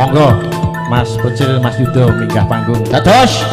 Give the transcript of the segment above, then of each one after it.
Monggo Mas Bocil Mas Yudo minggah panggung. Dados.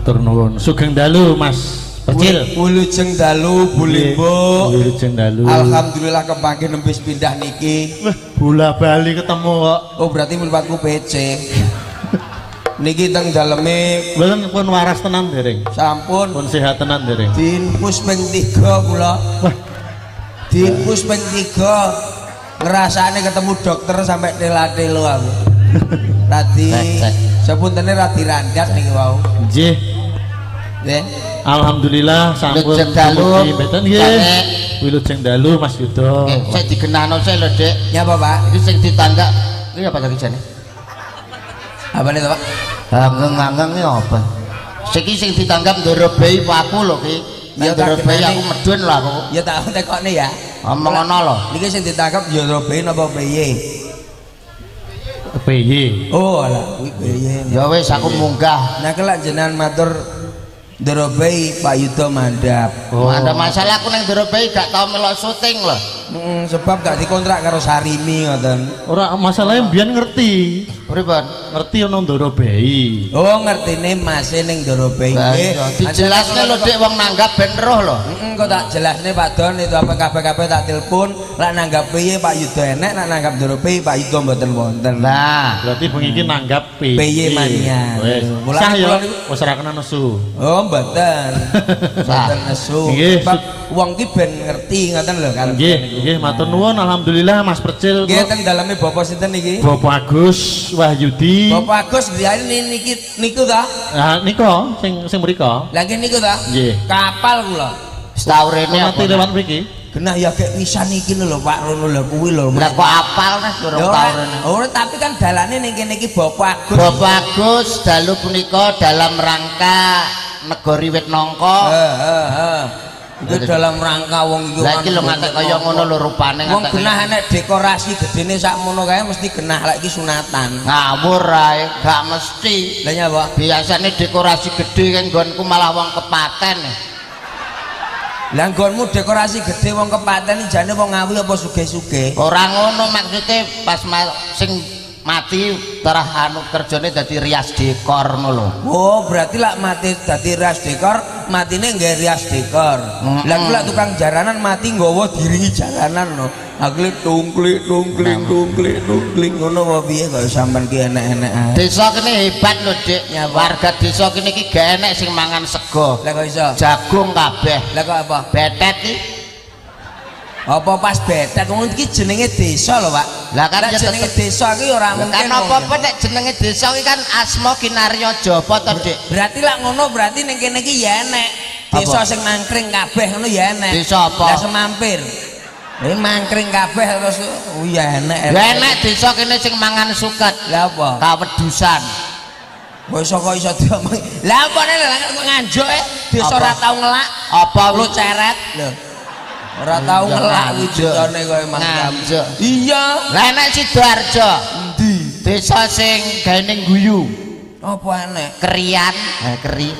Matur nuwun. Sugeng dalu Mas Percil. Wilujeng dalu bulimbo Wilujeng dalu. Alhamdulillah kepangke nembis pindah niki bola bali ketemu kok. Oh berarti mripatku PC Niki teng daleme Mboten pun waras tenan dereng. sampun Pun sehat tenan dereng. diinfus ping 3 kula. Wah, Diinfus ping 3 ngrasane ketemu dokter sampai tela-telo aku. Tadi. Sepuntene ra dirandat niki wau. Nggih. Nggih. Alhamdulillah sampun Wilujeng dalu. mboten nggih. Wilujeng dalu Mas Yudo. Nggih, sik digenano sik lho, Dik. Ya apa, Pak? Iki sing ditanggak. Iki apa lagi jane? Apa nih, Pak? Angeng-angeng iki apa? Siki sing ditanggap ndoro bayi ku aku lho ki. Ya, ndoro tak bayi aku medun lho aku. Ya tak tekokne ya. Omong ngono lho. Niki sing ditangkap ya Robin apa piye? PY. Oh, alah kuwi piye. Ya wis aku munggah. Nah, kelak jenengan matur Ndorobai Pak Yudo mandap. Oh. Ada masalah aku nang ndoro bayi gak tau melok syuting lho. Mm, sebab gak dikontrak karo Sarimi ngoten. Ora masalahnya mbiyen ngerti. Pripun? Ngerti ono ndoro bayi. Oh, ngertine Mas ning Lah nggih. iya, dijelasne lho Dik wong nanggap ben roh lho. Heeh, kok tak jelasne Pak Don itu apa kabeh-kabeh tak telepon, lak nanggap piye Pak Yudo enek, lak nanggap Ndorobai Pak Yudo mboten wonten. Nah, Berarti bengi nanggap PY. PY mania. Wes. Mulane Sah ya, niku- wis ora kena nesu. Oh, mboten. Mboten nesu. Nggih, Sebab wong ki ben ngerti ngoten lho kan. Nggih, nggih matur nuwun alhamdulillah Mas Percil. Nggih teng daleme Bapak sinten niki? Bapak Agus Wahyudi. Bapak Agus griyane niki niku ta? Ah nika sing sing mriko. Lah nggih niku ta? Nggih. Kapal kula. setahun ini Nanti apa? lewat mriki. Genah ya kayak pisan iki lho Pak Rono lho kuwi lho. Lah kok apal nih durung Ya tahun ora, ora, tapi kan dalane ning kene iki Bapak Agus. Bapak Agus dalu punika dalam rangka negori wit nongko. Heeh, heeh. Itu dalam rangka wong iki. Lah iki lho ngantek kaya ngono lho rupane Wong genah enek dekorasi gedene sakmono kae mesti genah lek iki sunatan. ngawur ae, gak mesti. Lah nyapa? Biasanya dekorasi gede kan nggonku malah wong kepaten. Lah nggonmu dekorasi gede wong kepaten jane wong ngawi apa sugih-sugih? Ora ngono maksudnya pas sing mati terah anu kerjane dadi rias dekor ngono lho. Oh, berarti lak mati dadi rias dekor, matine nggih rias dekor. Lah kuwi lak tukang jaranan mati nggawa diringi jaranan no. Aku tungklik tungkling tungklik tungkling ngono apa piye kok sampean ki enek-enek. Desa kene hebat lho, Dik. Ya. Warga desa kene iki gak enek sing mangan sego. Lah kok iso? Jagung kabeh. Lah kok apa? Betet iki Apa pas betet ngono iki jenenge desa lho, Pak. Lah kan ya jenenge desa ki ora mungkin. kan apa-apa nek jenenge desa iki kan asma kinarya jaba to, Dik. Berarti lak ngono berarti ning kene iki ya enek. Desa sing mangkring kabeh ngono ya enek. Desa apa? Lah semampir. Ini mangkring kabeh terus oh ya enek. Lah enek desa kene sing mangan suket. Lah apa? Kawedusan. Kok iso kok iso diomong. Lah apa nek nganjuk e desa ora tau ngelak. Apa Lu ceret lho. Ora tau ngelak kok emang Nganjuk. Iya. Lah enek Sidoarjo. Endi? Desa sing gawe ning guyu. Apa enek? Kerian, eh keri.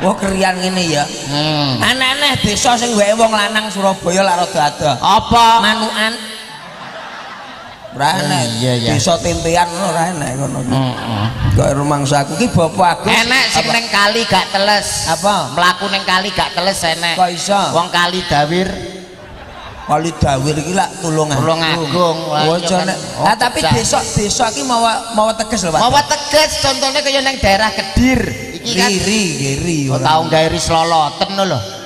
Wah kerian ngene ya. Hmm. Aneh-aneh desa sing wae wong lanang Surabaya lak rada ada. Apa? Manukan. Ora enek. Iya, iya. Desa ngono ora enek ngono. Heeh. Kok rumangsaku ki Bapak Agus. Enek sing ning kali gak teles. Apa? Mlaku ning kali gak teles enek. Kok iso? Wong kali dawir Kali dawir iki lak tulung Tulung Agung. Lah, Oh, jane. kan. Ah tapi desa desa iki mau mau teges lho, Pak. Mawa teges contohnya kaya ning daerah Kedir. Iki kan Giri, giri. oh, tau gawe risloloten lho.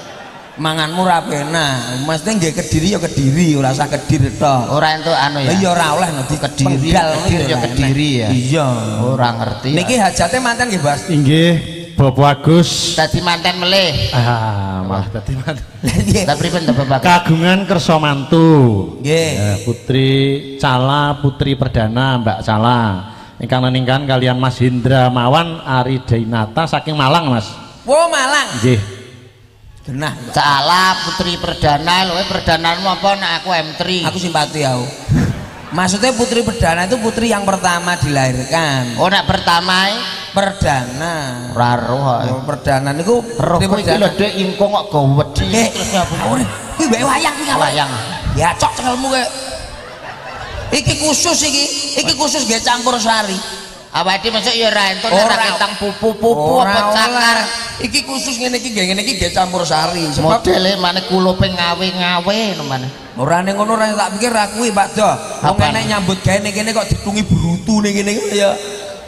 Manganmu ora penak. Mesti nggih Kediri ya Kediri, ora usah Kedir tok. Ora entuk anu Lah ya. ya ora oleh nanti Kediri, Kediri ya Kediri ya. Iya. Ora ngerti. Niki hajate mantan nggih, Bas. Inggih, Bapak Agus. dadi manten melih. Ah, malah dadi mantu. Nggih. Lah pripun to Bapak? Kagungan kersa mantu. Nggih. Eh, Putri Cala, Putri Perdana, Mbak Cala. Ingkang neningkan kalian Mas Hindra Mawan Ari Dainata saking Malang, Mas. Wo Malang. Nggih. Genah. Salah Putri Perdana lho, perdananmu apa nek aku M3. Aku simpati aku. Maksudnya putri perdana itu putri yang pertama dilahirkan. Oh nek pertama e Perdana. ora roh. Oh, perdana niku Roh iki lho ingkung kok go wedi Eh, terus ora. Kuwi wae wayang iki. Wayang. Ya cok cengelmu kayak Iki khusus iki, iki khusus gak campur sari. Awake mesti ya ora entuk Ora. nek ketang pupu-pupu apa cakar. Iki khusus ngene iki gak ngene iki gak campur sari. Sebab Modele maneh kulupe ngawe-ngawe no maneh. ora ning ngono ora tak pikir ra kuwi Pak Do. Wong enek nyambut gawe ning kene kok ditungi brutu ning kene ya.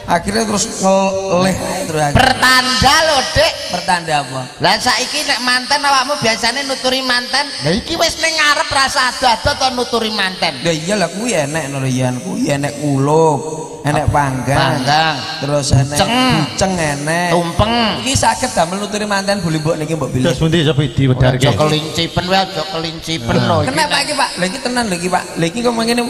Akhirnya terus ngeleh terus. Pertanda lho, Dik. pertanda apa? Lah saiki nek manten awakmu biasane nuturi manten. Lah iki wis ning ngarep rasa ado-ado to nuturi manten. Ya iyalah kuwi enek Nurian, kuwi enek kulup, enek panggang. Panggang. Terus enek buceng enek. tumpeng Iki saged damel nuturi manten boleh mbok niki mbok pilih. Terus pundi sapa diwedarke? aja kelincipen wae aja kelincipen lho iki Kenapa iki Pak? Lha iki tenan lho iki Pak. Lha iki kok mangkene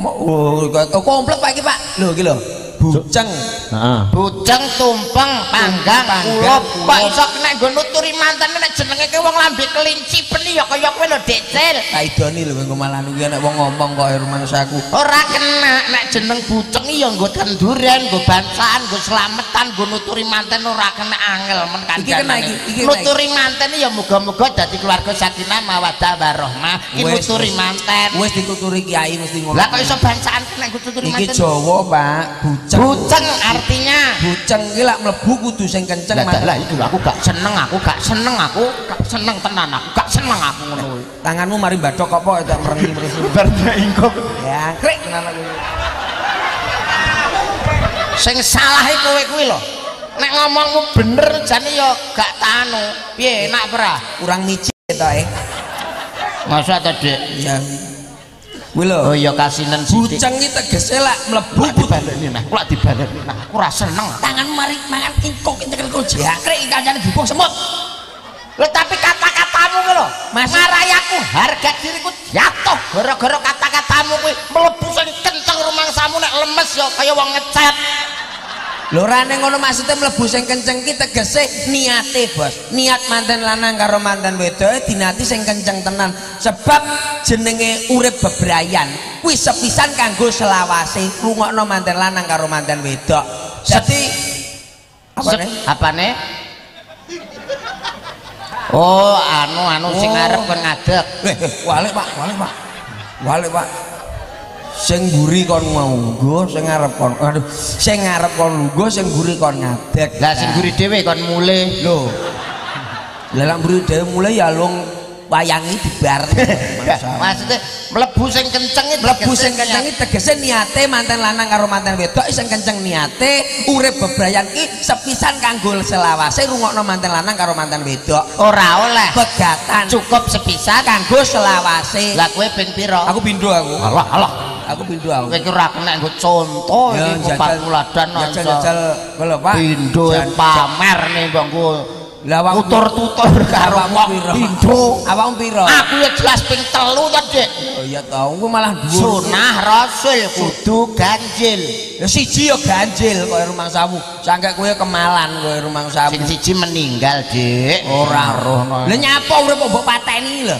mo- oh, kok komplit Pak iki Pak. Lho iki lho. Buceng. Heeh. Bujeng tumpeng panggang kulup kok iso nek nggo nuturi manten nek jenenge ki wong lambe kelincipen ya kaya kowe lho Decil Kaidoni lho engko malah niki nek wong ngomong kok rumangsaku. ora kena nek jeneng buceng ya nggo tanduran nggo bansaan nggo slametan nggo nuturi manten ora kena angel men Iki kena iki, iki nuturi manten ya muga-muga dadi keluarga sakinah mawaddah warahmah iki nuturi manten Wis dituturi kiai mesti ngono. lah kok iso bansaan nek nggo nuturi Iki manten Jawa Pak, buceng. Buceng artinya Buceng iki lak mlebu kudu sing kenceng lah lah iki aku gak seneng aku gak seneng aku gak seneng tenan aku gak seneng aku ngono kuwi Tanganmu mari kok Pak tak merengi mrisi. Barnya ingkok. Ya, krik tenan aku. sing salah iku kowe kuwi lho nek ngomongmu bener jane ya gak tanu piye enak ora Kurang micik to eh. masa ta Dik Ya. Kuwi lho. oh iya kasinen sithik. Buceng iki tegese lak mlebu dibaleni nah kok dibaleni nah aku ora seneng. Tangan mari mangan ingkok intekel kok jangkrik. Iki kancane dibung semut. lho tapi kata-katamu kuwi lho. Marai aku harga diriku jatuh. Gara-gara kata-katamu kuwi mlebu sing kenceng rumangsamu nek lemes ya kaya wong ngecat Lho ora ning ngono maksude mlebu sing kenceng ki tegese niate, Bos. Niat manten lanang karo manten wedoke dinati sing kenceng tenan. Sebab jenenge urip bebrayan kuwi sepisan kanggo selawase rungokno manten lanang karo manten wedok. Dadi apa nih? apane oh anu anu sing Oh. arep kon ngadeg Eh, eh, walik Pak, walik Pak. Walik Pak. Sing mburi kon mau nggo, sing ngarep kon. Aduh, sing ngarep kon lungguh, sing mburi kon ngadeg. lah sing guri dhewe kon mulih Lho. Lah lak mburi dhewe mulai ya lung wayangi dibar. maksudnya mlebu sing kenceng itu Mlebu sing kenceng tegese niate manten lanang karo manten wedok sing kenceng niate urip bebrayan ki sepisan kanggo selawase rungokno manten lanang karo manten wedok. ora oleh Pegatan cukup sepisan kanggo selawase. lah kowe ping pira Aku pindho aku. alah alah Aku pindho aku. kowe ki ora kena nggo contoh Ya, iki jajal- patuladan jajal-jajal lho Pak. Pindo Jan- pamer nih bang Lah awakmu- tutur-tutur karo wong pindo Awakmu piro? aku ya jelas ping telu ta dik Oh iya tau, kuwi malah dhuwur. sunah rasul kudu ganjil Ya siji ya ganjil koyo rumangsamu. Sangke kowe kemalan koyo rumangsamu. sing siji meninggal dik Ora roh Lah nyapa urip mbok pateni lho.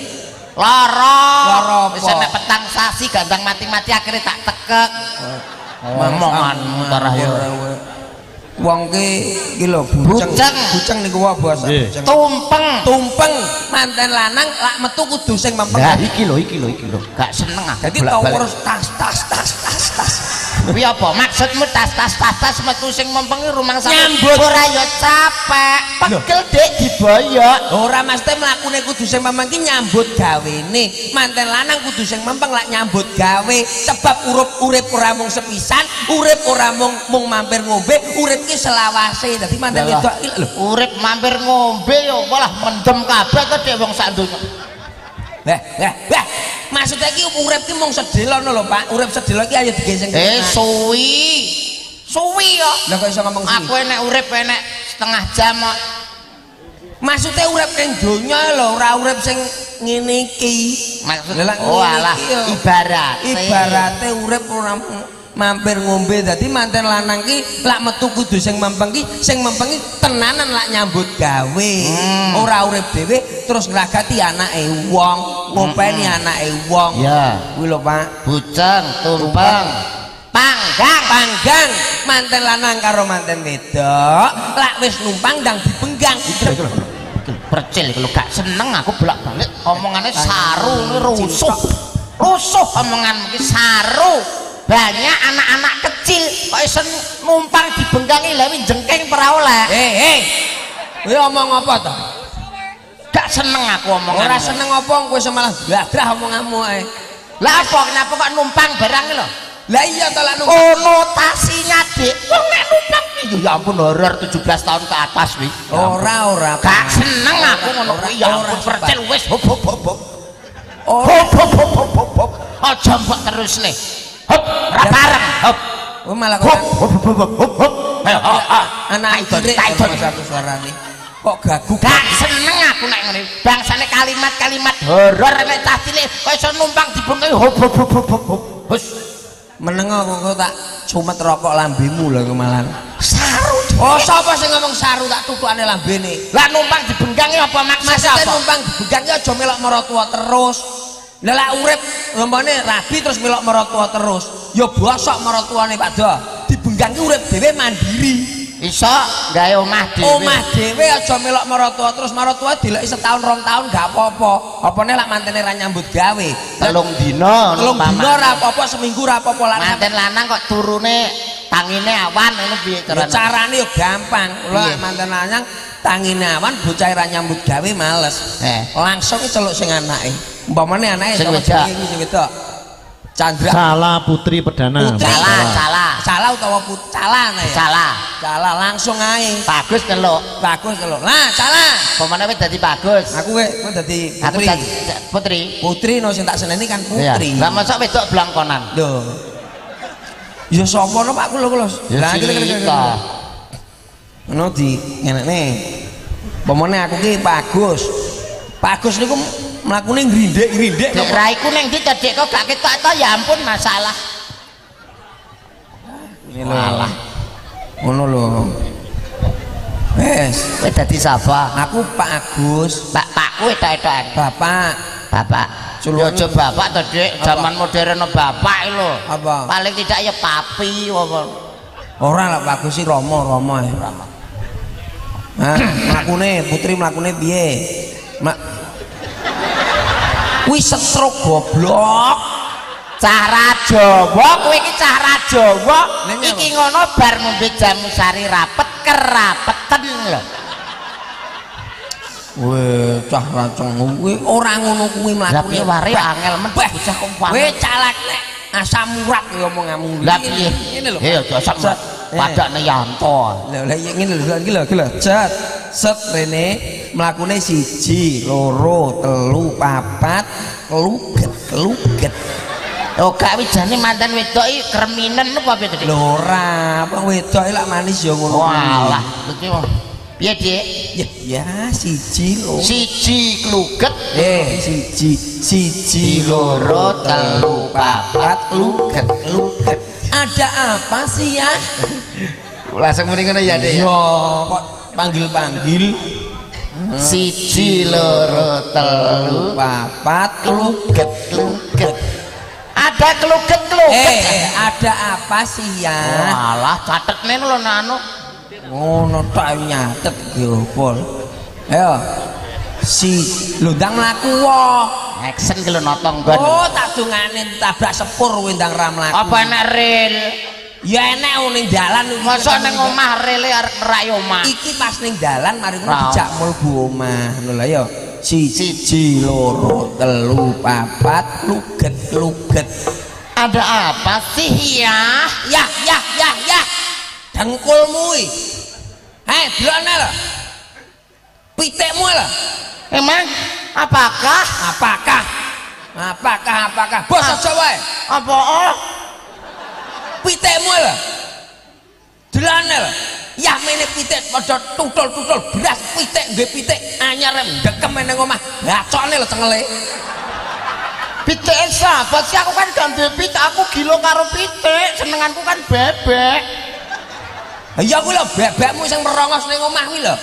Lara apa? wis nek petang sasi gandang mati-mati akhirnya tak tekek omonganmu tarah ya Wong ki iki lho buceng. Buceng. Niku wae bos. Tumpeng Tumpeng manten lanang lak metu kudu sing mempeng. Lah iki lho iki lho iki lho gak seneng aku Dadi bolak-balik. tawur tas tas tas tas tas. Kuwi apa? Maksudmu tas-tas tas-tas metu sing mempengi rumang Nyambut. ora ya capek. Pegel Dik diboyok. Ora mesti mlakune kudu sing mempeng ki nyambut gawene. Manten lanang kudu sing mempeng lak nyambut gawe. Sebab urip urip ora mung sepisan, urip ora mung mung mampir ngombe, urip ki selawase. Dadi manten wedok lho. Urip mampir ngombe ya malah mendem kabeh kok wong sak donya. Maksudnya ki urip ki mung sedelono lho, Pak. Urip sedelo ki ayo digeseng. Eh suwi. Suwi ya. Lah kok iso ngomong Aku sih? enek urip enek setengah jam kok. Maksudnya urip ning donya lho, ora urip sing ngene iki. Maksud Lah, lak oh alah iki ibarat. Ibarate urip ora mampir ngombe. Dadi manten lanang ki lak metu kudu sing mempeng ki sing mempeng ki tenanan lak nyambut gawe. Hmm. ora urip dhewe terus ngragati anake wong ngopeni anake wong. Ya. kuwi lho Pak. Buceng, tumpeng, panggang. panggang. Manten lanang karo manten wedok. Lak wis numpang ndang dipenggang. Percil kalau gak seneng aku bolak balik omongannya saru rusuh. Rusuh omongan saru banyak anak-anak kecil kok iso numpang dibengkangi. Lewi jengking pera oleh. Eh eh kowe omong apa to? Gak seneng aku omongan ora seneng apa kowe iso malah bladrah omonganmu ae. Lah apa kenapa kok numpang barang lo lah iya to numpang. Konotasinya dik. Wong nek numpang iki ya ampun horor 17 tahun ke atas wi ora ora gak seneng aku ngono. Kuwi ya ampun percil wis. Hop hop hop hop. Hop hop hop hop hop hop. Aja mbok terus nih hop ra bareng hop Oh malah Hop, kok hop, hop, hop, hop, hop. Ayo, anak Taidon, cilik taidon. sama satu suarane. Kok gagu Gak seneng aku nek ngene. Bangsane kalimat-kalimat horor nek cah cilik kok iso numpang dibungkai hop hop hop hop. Hus. menengo kok tak cumet rokok lambemu lho kemalan. Saru. Oh sapa sing ngomong saru tak tutukane lambene. Lah numpang dibengkangi apa maksudnya apa? numpang dibegang ya aja melok maratuwa terus. Lah lek urip ngomongane rabi terus melok maratuwa terus. Ya bosok maratuwane Pak Do. Dibenggangi urip dhewe mandiri. Iso gawe omah dhewe. Omah dhewe aja melok maratuwa terus maratuwa diloki setahun rong tahun gak apa-apa. Apane lek mantene ra nyambut gawe. telung dina Telung dina ra apa-apa, seminggu ra apa-apa lan Manten lanang kok turune tangine awan ngono piye carane? carane yo gampang. Piye? manten lanang tangine awan bocah ra nyambut gawe males. Eh. Langsung celuk sing anake. Umpamane anake Sing wedok. sing wedok. Chandra Salah Putri Perdana. Putri. Salah, salah. Salah utawa put salah nah ya. Salah. Salah langsung ae. Bagus teluk. Bagus lho. Lah, salah. Pemane wis dadi bagus. Aku kowe kowe dadi Aku putri. dadi putri. Putri no sing tak seneni kan putri. Lah mosok wedok blangkonan. Lho. Ya sapa no Pak kula kula. Lah iki iki iki. Ngono di ngenekne. Pemene aku ki Bagus. Bagus niku mlakune ngrindhik-ngrindhik Dek raiku ning ndi cedek kok gak ketok to ya ampun masalah. Ini lho. Alah. Ngono lho. Wes, Kowe dadi sapa? aku Pak Agus, Pak pakku etok-etokan. Bapak. Bapak. Culuan- Ya bapak to, Dik. Zaman modern bapak iki lho. Apa? Paling tidak ya papi apa. Ora lah Pak Agus sih Romo, Romo ya. Nah, mlakune putri mlakune piye? Mak Kuwi stroke goblok. Cara Jawa kowe iki cara Jawa. Iki ngono bar ngombe jamu sari rapet kerapeten lho. Weh, cah racung kuwi ora ngono kuwi Lah mlakune. piye ware Bah, angel men bah, bocah kok Kowe calak nek asam urat ya omonganmu. Lah piye? Ngene lho. Ya aja sak Set. Eh. padane Yanto. Lah iya ngene lho iki lho iki lho. Set. Set rene mlakune siji, loro, telu, papat, keluget, keluget. Oh gak wijane mantan wedok iki kreminen apa piye to? Lho ora, wedok lak manis ya ngono. kuwi. Walah, iki Piye, Dik? Ya, ya siji lho. Siji kluget Eh, siji, siji, loro, telu, papat, luget, luget. Ada apa sih ya? langsung muni ngono ya, Dik. Yo, kok panggil-panggil Siji loro telu papat kluget kluget. Ada kluget kluget. Eh, ada apa sih ya? Walah, catetne lho anu. Ngono tok nyatet gopol. Ayo. Si lundang laku wo. Action lho notong nggon. Oh, tak dongane tabrak sepur kuwi ndang ra mlaku. Apa enek rel? Ya enek ning dalan. Masa ning omah rele arep nerai omah. Iki pas ning dalan mari ngono Ra. dijak mlebu omah. Ngono lho ya. Siji, loro, telu, papat, luget, luget. Ada apa sih ya? Ya, ya, ya, ya. Dengkulmu. Hei, delokne lho. Pitikmu lho. Emang apakah Apakah? Apakah? Apakah? Bos aja wae. apa? Pitikmu lho. Delokne lho. Yah mene pitik padha tutul-tutul beras pitik nggih pitik anyar ndekem ning omah. Gacokne lho cengele. Pitik sahabat sih aku kan gambil pitik aku gila karo pitik senenganku kan bebek Ya kuwi lho bebekmu sing merongos ning omah kuwi lho.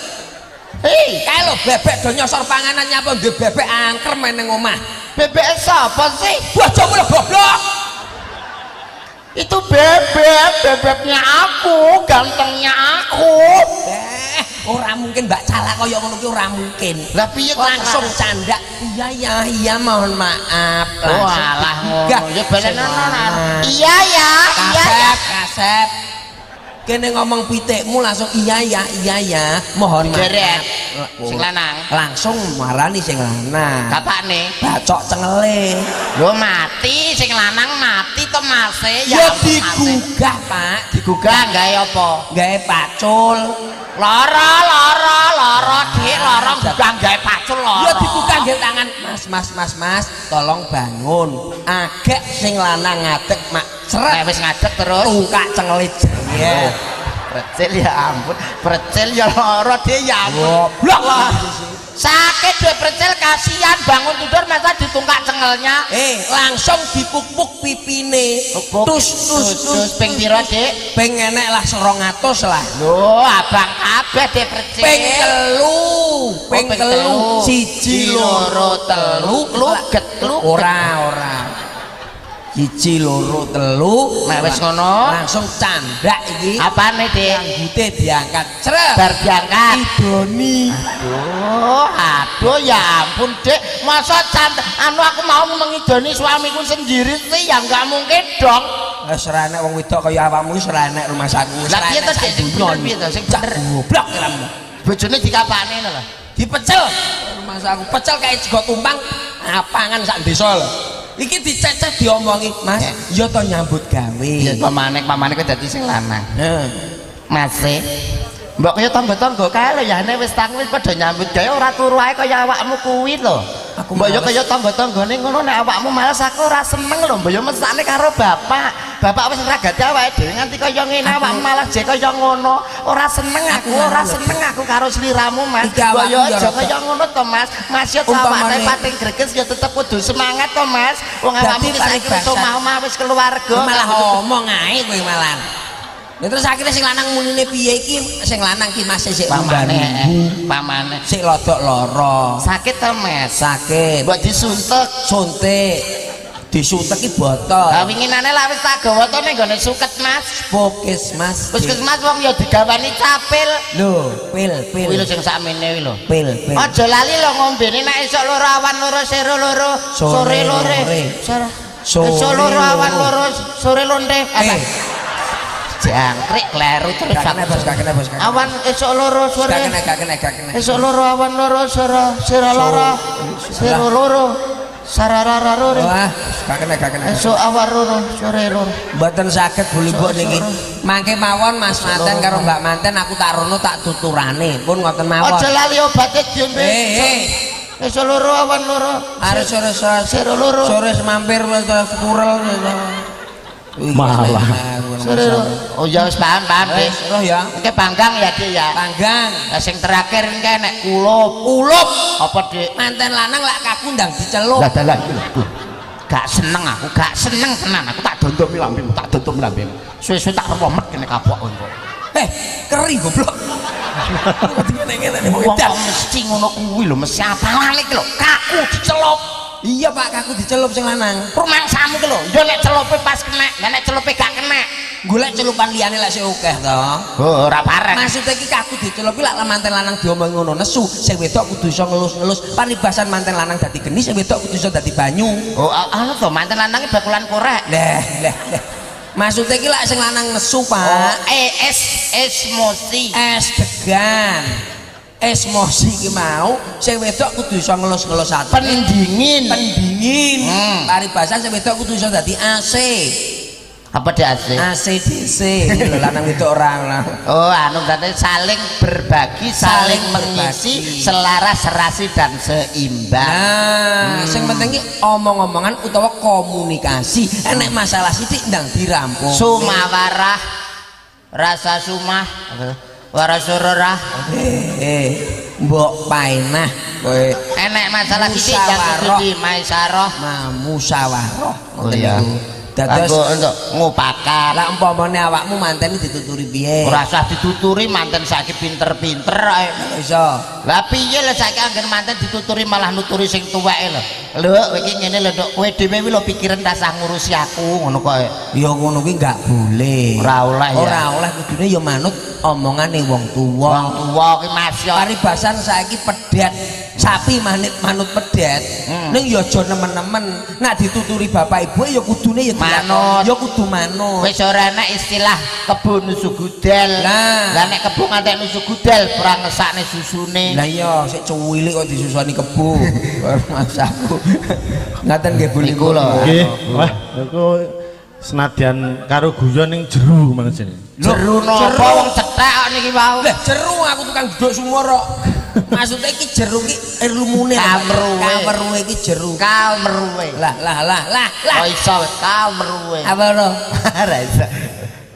hei Kae lho bebek do nyosor panganan nyapa duwe bebek angker men ning omah. bebek sahabat sih Bojomu lho goblok. itu bebek bebeknya aku gantengnya aku Eh, ora mungkin Mbak Cala kaya ngono ki ora mungkin. lah piye kok Langsung ora- canda. Iya ya, iya mohon maaf. Oh alah ngono ya Nah. iya ya iya ya Kasep, kasep. Kene ngomong pitikmu langsung iya ya, iya ya. Mohon maaf. Deret. Sing lanang. Langsung marani sing lanang. kapane Bacok cengele. Lho mati sing lanang mati to mase Ya ampun, mase. digugah, Pak. digugah gawe apa Gawe pacul. lara lara lara dik lara gugah gawe pacul lara Ya digugah nggih tangan mas mas mas mas tolong bangun agak sing lanang ngadeg mak Nek seret wis ngadeg terus. tungkak cengelit jaya Precil ya ampun. Precil ya lara dia ya ampun. goblok lah Sakit dua precil kasihan bangun tidur masa ditungkak cengelnya. eh. Langsung dipuk-puk pipine. Tus tus tus ping piro, Dik? ping enek lah 200 lah Lho, abang kabeh deh precil. ping telu. Ping ping telu. siji loro telu. Luget, luget. ora ora siji loro telu Nek wis ngono, langsung candak iki apane, Dik? ranggute diangkat cret Bar diangkat. idoni Aduh, aduh ya ampun, Dik. Masa cant anu aku mau mengidoni suamiku sendiri sih ya nggak mungkin dong. wis ora enek wong wedok kaya awakmu wis ora enek rumah saku Lah ora piye to, Dik? Sing bener piye to? Sing bener. goblok kiramu Bojone dikapane lho. dipecel rumah saku pecel kayak jego tumpang apangan sak desa lho iki dicecet diomongi mas ya to nyambut gawe Ya pamanek pamanek kok dadi sing lanang. Heeh. Masih Mbok kaya tangga-tangga kae lho ya nek wis tang wis padha nyambut gawe ora turu ae kaya awakmu kuwi lho. Aku Mbok yo kaya tangga-tanggane ngono nek awakmu males aku ora seneng lho mbok yo mesake karo bapak. Bapak wis ngragati awake dhewe nganti kaya ngene awakmu malah jek kaya ngono. Ora seneng aku, ora seneng aku karo sliramu Mas. Iki Mbok yo awakmu ya aja kaya ngono to Mas. Mas yo awake pating greges yo tetep kudu semangat to Mas. Wong awakmu iki saiki wis omah-omah wis keluarga. Malah ngomong ae kowe malah Nah, terus akhirnya sing lanang munine piye iki? Sing lanang ki masih sik pamane pamane. Sik lodok lara. Sakit to Mas? Sakit. Mbok disuntek suntik disuntek botol Lah winginane lah wis tak gawa to ning gone suket Mas. pokes mas Puskesmas wong ya digawani capil. lho pil pil Kuwi lho sing sakmene kuwi lho. pil pil Aja lali lho ngombene nek esuk loro awan loro sero loro sore Sore lore. Sore Sore loro awan loro. sore lonte. Eh Jangkrik kleru terus gak kena bos gak kena bos gak. Awan esuk loro gak sore. kena gak kena gak kena Esuk loro awan loro sore sero loro sero loro sararara loro. wah gak kena gak kena Esuk awan loro sore loro. Mboten saged bulibuk niki. Mangke mawon Mas Manten karo Mbak Manten aku tak rono tak tuturane. Pun ngoten mawon. Aja lali obate diombe. Eh, eh. Wis loro awan loro. Arep sore sore Sero loro. sore semampir wis kurel. Malah. Oh ya wis paham paham, Dik. Wis roh ya. Engke panggang ya, Dik ya. Panggang. Lah sing terakhir engke nek kulup. Ulup. Apa, Dik? Manten lanang lak kaku ndang diceluk. Lah dalah iki. Gak seneng aku, gak seneng tenan. Aku tak dondomi lambemu, tak dondomi lambemu. Suwe-suwe tak remet kene kapok engko. Eh, keri goblok. Ngene-ngene Wong kok mesti ngono kuwi lho, mesti apalan iki lho. Kaku dicelup. Iya Pak, kaku dicelup sing lanang. Rumangsamu ki lho. Ya nek celupe pas kena, lah nek celupe gak kena. Golek celupan liyane lek sik akeh to. Oh, ora parek. Maksudnya iki kaku dicelup iki lak manten lanang diomong ngono nesu, sing wedok kudu iso ngelus-ngelus. Paribasan manten lanang dadi geni, sing wedok kudu iso dadi banyu. Oh, anu to manten lanange bakulan korek. Lah, lah, lah. Maksudnya iki lak sing lanang nesu, Oh, Pak. es esmosi. Es degan. Es iki mau, sing wedok kudu iso ngelus-ngelus ati. Pendingin. pendingin. Hmm. Paribasan sing wedok kudu iso dadi AC. Apa di AC? ACDC. Iki lho lanang wedok ora lah. Oh, anu berarti saling berbagi, saling, Saling mengisi, berbagi. selaras, serasi dan seimbang. Nah, sing penting omong-omongan utawa komunikasi. Enek masalah sithik ndang dirampung. Sumawarah, rasa sumah, warasurah. eh, mbok paenah kowe Enek masalah sithik Musyawarah. kudu di maisaroh. ma musyawarah. Oh iya. Dados Aku untuk ngupakat. lah umpamane awakmu manten dituturi piye? Ora usah dituturi manten saiki pinter-pinter ae. iso. Lah piye lho saiki anggen manten dituturi malah nuturi sing tuweke lho. Lho kowe iki ngene lho Dok, kowe dhewe wi lho pikiran rasah ngurusi aku ngono kok. Ya ngono kuwi enggak boleh. Ora oleh ya. Ora oleh kudune ya manut omongane wong tuwa. Wong tuwa ki Mas yo. paribasan saiki pedet sapi manut manut pedet Hmm. ning ya aja nemen-nemen nak dituturi bapak ibu ya kudune ya. Manut. ya kudu manut Wis ora enak istilah kebun nusu gudel. Lah. Nek kebun ngantek nusu gudel ora ngesakne susune. lah iya sik cuwilik kok disusoni kebu masaku ngaten nggih Bu Iku lho. Nggih, wah, aku senadyan karo guyon ning jeru mangsen. Jeru Jeru. napa wong cethek kok niki wau. lah jeru aku tukang duduk sumur kok Maksudnya iki jeruk iki ilmune apa? Kamruwe. Kamruwe iki jeruk. Kamruwe. Lah lah lah lah lah. Oh iso kamruwe. Apa? Ora iso.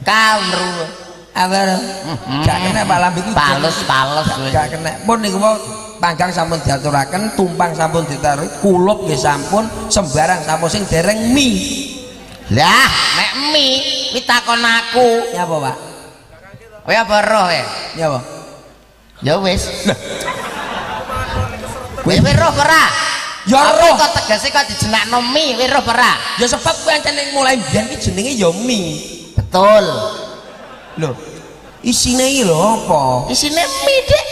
Kamruwe. Apa ro? Gak kena Pak Lambi iki. Pales pales kowe. Gak kena. Pun niku mau panggang sampun diaturaken, tumpang sampun ditaruh, kulup nggih sampun, sembarang sampun sing dereng mie. Lah, nek mi pitakon aku. Ya apa, Pak? Kowe apa roh ya? Ya apa? Ya wis. Kowe wis roh ora? Ya roh. kok tegese kok dijenakno mi, wis roh ora? Ya sebab kuwi ancene mulai biyen iki jenenge ya mie. Betul. Lho, isine iki lho apa? Isine mi, Dik.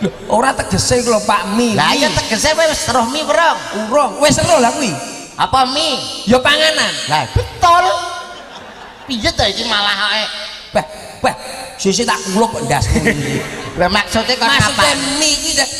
Lho, ora tegese iki lho Pak mie. Lah ya tegese kowe wis roh mi, Bro. urung. Wis ero lah kuwi. Apa mi? Ya panganan. Lah betul. Piye to iki malah kok Bah, bah, sisi tak kulup ndas. Lah maksudnya kok Maksudnya apa?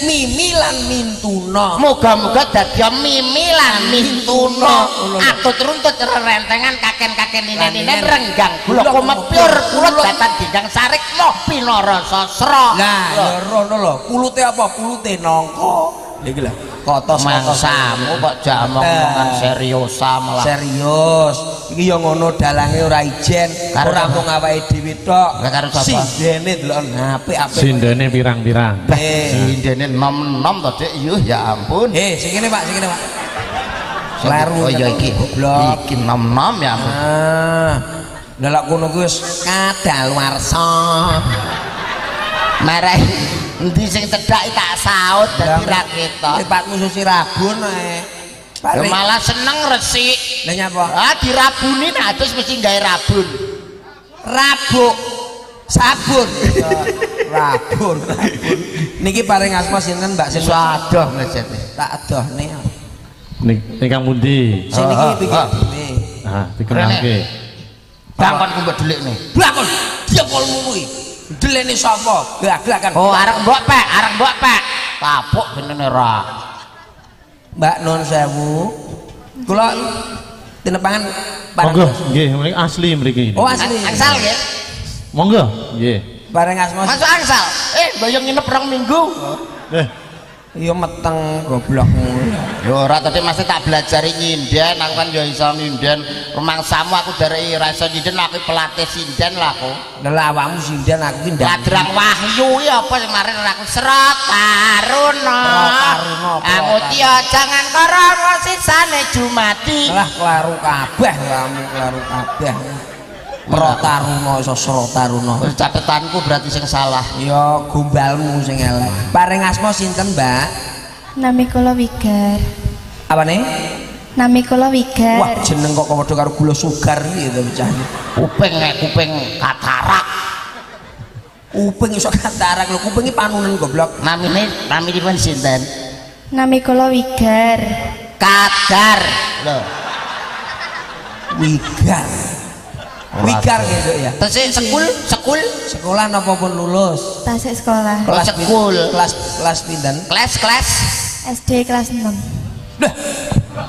mie mie lan mintuna. Muga-muga dadi mimi lan mintuno. Ngono lho. Atut runtut rentengan kaken-kaken ini-ini renggang kula kumepyur kula kula- datan dinggang sarik pinara sastra. Lah, Lho, ya rono lho. Kulute apa? Kulute nangka. Iki lho. Kotos mangsamu kok jak omong-omongan seriosa malah. serius. Iki ya ngono dalange ora ijen, ora mung awake dhewe tok. Lah karo sapa? Sindene delok apik-apik. Sindene pirang-pirang. Eh, Indene nom-nom to Dik. Yuh ya ampun. eh, sing kene Pak, sing kene Pak. Kleru Oh iya iki. goblok. Iki nom-nom ya ampun. Ah. Delok kono kuwi wis kadaluwarsa. Marah endi sing cedhak tak saut dadi ra ketok. Pakmu susi rabun ae. Ya Paling malah seneng resik. Lah nyapa? Ah dirabuni nah terus mesti gawe rabun. Rabuk. Sabun. rabun, rabun. Niki paring asma sinten Mbak Sin? Waduh ngejete. Tak adohne. Nik ingkang pundi? Sing niki Ah, ah. dene. Ah, dikenalke. Bangkon ku mbok delik nih. Blakon, dia kolmu kuwi. Delene sapa? Glak-glakan. Oh arek mbok pek, arek mbok pek. Kapuk benene ra. Mbak Non sewu. Kula tinepangan Monggo, nggih, mriki asli mriki. Oh asli. Angsal nggih. Monggo, nggih. Bareng asma. Masuk angsal. Eh, bayang nginep rong minggu. Eh, Iya meteng goblokmu. Ya ora tadi masih tak belajari nyinden, aku kan ya iso nyinden. Rumangsamu aku dari ra iso nyinden aku pelatih sinden lah aku. Lah awakmu sindan aku ki ndak. Ladrang Wahyu ya apa sing marin aku Serat Taruna. Serat Taruna, apa Amutya jangan korongo sisane Jumati. Lah kelaru kabeh kamu kelaru kabeh. Protaruna iso Srotaruna. Terus catetanku berarti sing salah. Ya gombalmu sing elek. Paring asma sinten, Mbak? Nami kula Wigar. Apane? Nami kula Wah, Wigar. jeneng kok padha karo gula sugar gitu bocahnya. Kuping nek kuping katarak. Kuping iso katarak lho, kupingi panunen goblok. Namine naminipun sinten? Nami kula Wigar. Kadar. Lho. Wigar. Wigar gitu ya. Terus sing sekul, sekul, Sekolah napa pun lulus? Tasik sekolah. Pin- sekul. Kelas kelas pinten? kelas-kelas. SD kelas 6. Lah,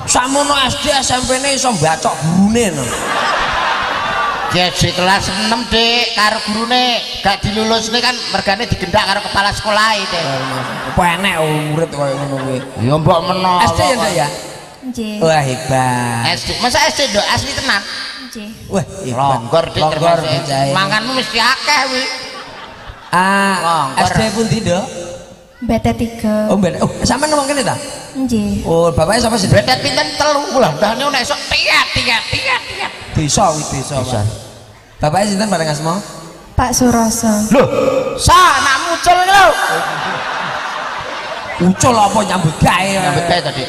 samono SD SMP-ne iso mbacok gurune no. Jadi kelas 6 dek karo gurune gak dilulusne kan mergane digendak karo kepala sekolah itu. Penek oh, murid koyo ngono kuwi. Ya mbok menawa. SD ya, Nduk ya? Nggih. Wah, hebat. SD. Masa SD nduk asli tenan. Nggih. Wah, hebat. Longgor dik Longgor bocah. Manganmu mesti akeh wi. Ah, Longgor. SD pun tidak. BT 3. Oh, bener. Oh, sama ngomong kene ta? Nggih. Oh, bapaknya sapa sih? Betet pinten telu. Lah ndahne nek esuk tiat tiat tiat tiat. Desa wi desa. Pak. Bapaknya sinten bareng asma? Pak Suroso. Loh, sa nak muncul lho. Ucul apa nyambut gawe? Nyambut gawe tadi.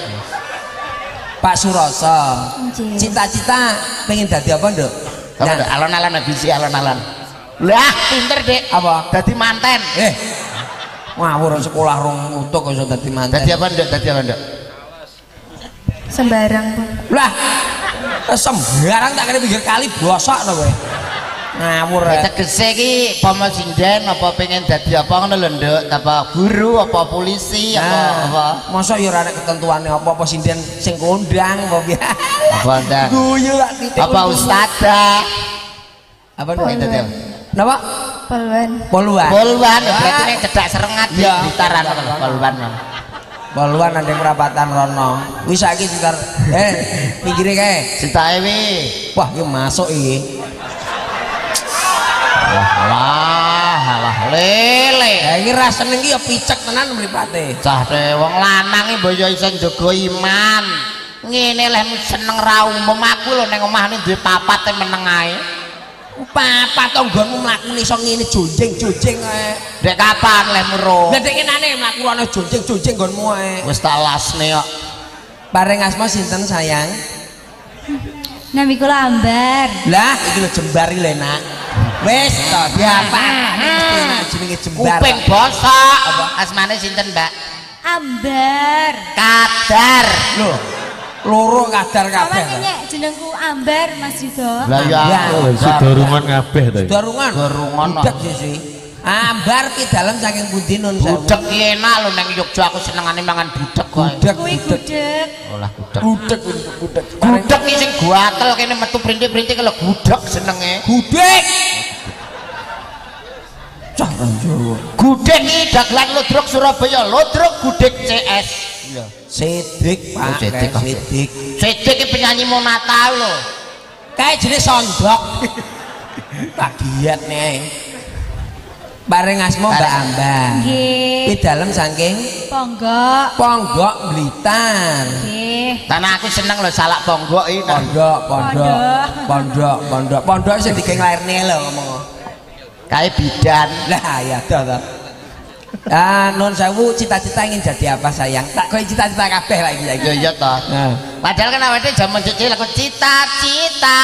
Pak Suroso. Cita-cita pengen dadi apa, Nduk? Kamu Nah, alon-alon bisi alon-alon. Lah, pinter, Dik. Apa? Dadi manten. Eh. Ngawur sekolah rong utuk kok iso dadi manten. Dadi apa, Nduk? Dadi apa, Nduk? Sembarang. Lah. Sembarang tak kira pinggir kali bosok no kowe. Ngawur. Ya tegese iki apa sinden apa pengen dadi apa ngono lho, Nduk? Apa guru, apa polisi, apa apa? Nah, masa ya ora ana ketentuane apa-apa sinden sing kondang apa piye. Apa ndang? Guyu tak titik. Apa untung. ustadzah? Apa Polwan. apa? Napa? Polwan. Poluan. Poluan ya berarti ning cedak serengat di Iya. Blitaran Poluan. Poluan ada perapatan rono. Wis saiki sekitar eh pinggire kae. Citae wi. Wah, iki masuk iki. Alah, alah lele. Ya iki rasane iki ya picek tenan mripate. Cah de wong lanang iki mbok ya iso njaga iman. Ngene leh seneng ra umum aku lho ning omah ni duwe papat e meneng ae. Papa tonggonmu mlaku iso ngene jonjing-jonjing ae. Dek kapan leh muro? Lah dek kenane mlaku ana jonjing-jonjing nggonmu ae. Wis tak lasne kok. Bareng asma sinten sayang? Nami kula Ambar. Lah iki lho jembar iki lho nak. Wis to? Mesti nak jenenge jembar. Kuping bosok. Asmane sinten, Mbak? Ambar. Kadar. Lho, loro kadar kabeh. Sama nyek jenengku Ambar Mas Yudo. Lah ya Ya. aku. Sedorungan kabeh to. Darungan, no. Budak sih sih. Ambar ki dalem saking pundi nun sewu? Budek ki enak lho ning Yogya aku senengane mangan budek kowe. Budak, Kuwi budak. gudeg. Olah. Budak, budak. Bareng Budek ki sing guatel kene metu printik-printik lho budek senenge. gudeg. Cah Jawa. Gudeg iki dagelan Ludruk Surabaya, Ludruk Gudeg CS. Iya. Sidik, Oh, Pak. Sidik, Kayak Pak. Sidik. Sidik iki penyanyi Monata lho. Kayak jenis sondok. Tak giat nih. Bareng asmo Mbak Ambar. Nggih. Di dalam saking Ponggok. Ponggok Blitar. Nggih. Karena aku seneng lho salak ponggok iki. Pondok, pondok, Pondok. pondok, pondok, pondok sing dikeng lairne lho ngomong. Kae bidan. Lah ya toh toh. Ah, non sewu cita-cita ingin jadi apa sayang? Tak kau cita-cita kabeh lagi lagi. Iya iya toh. Nah, Padahal kan awalnya zaman kecil aku cita-cita,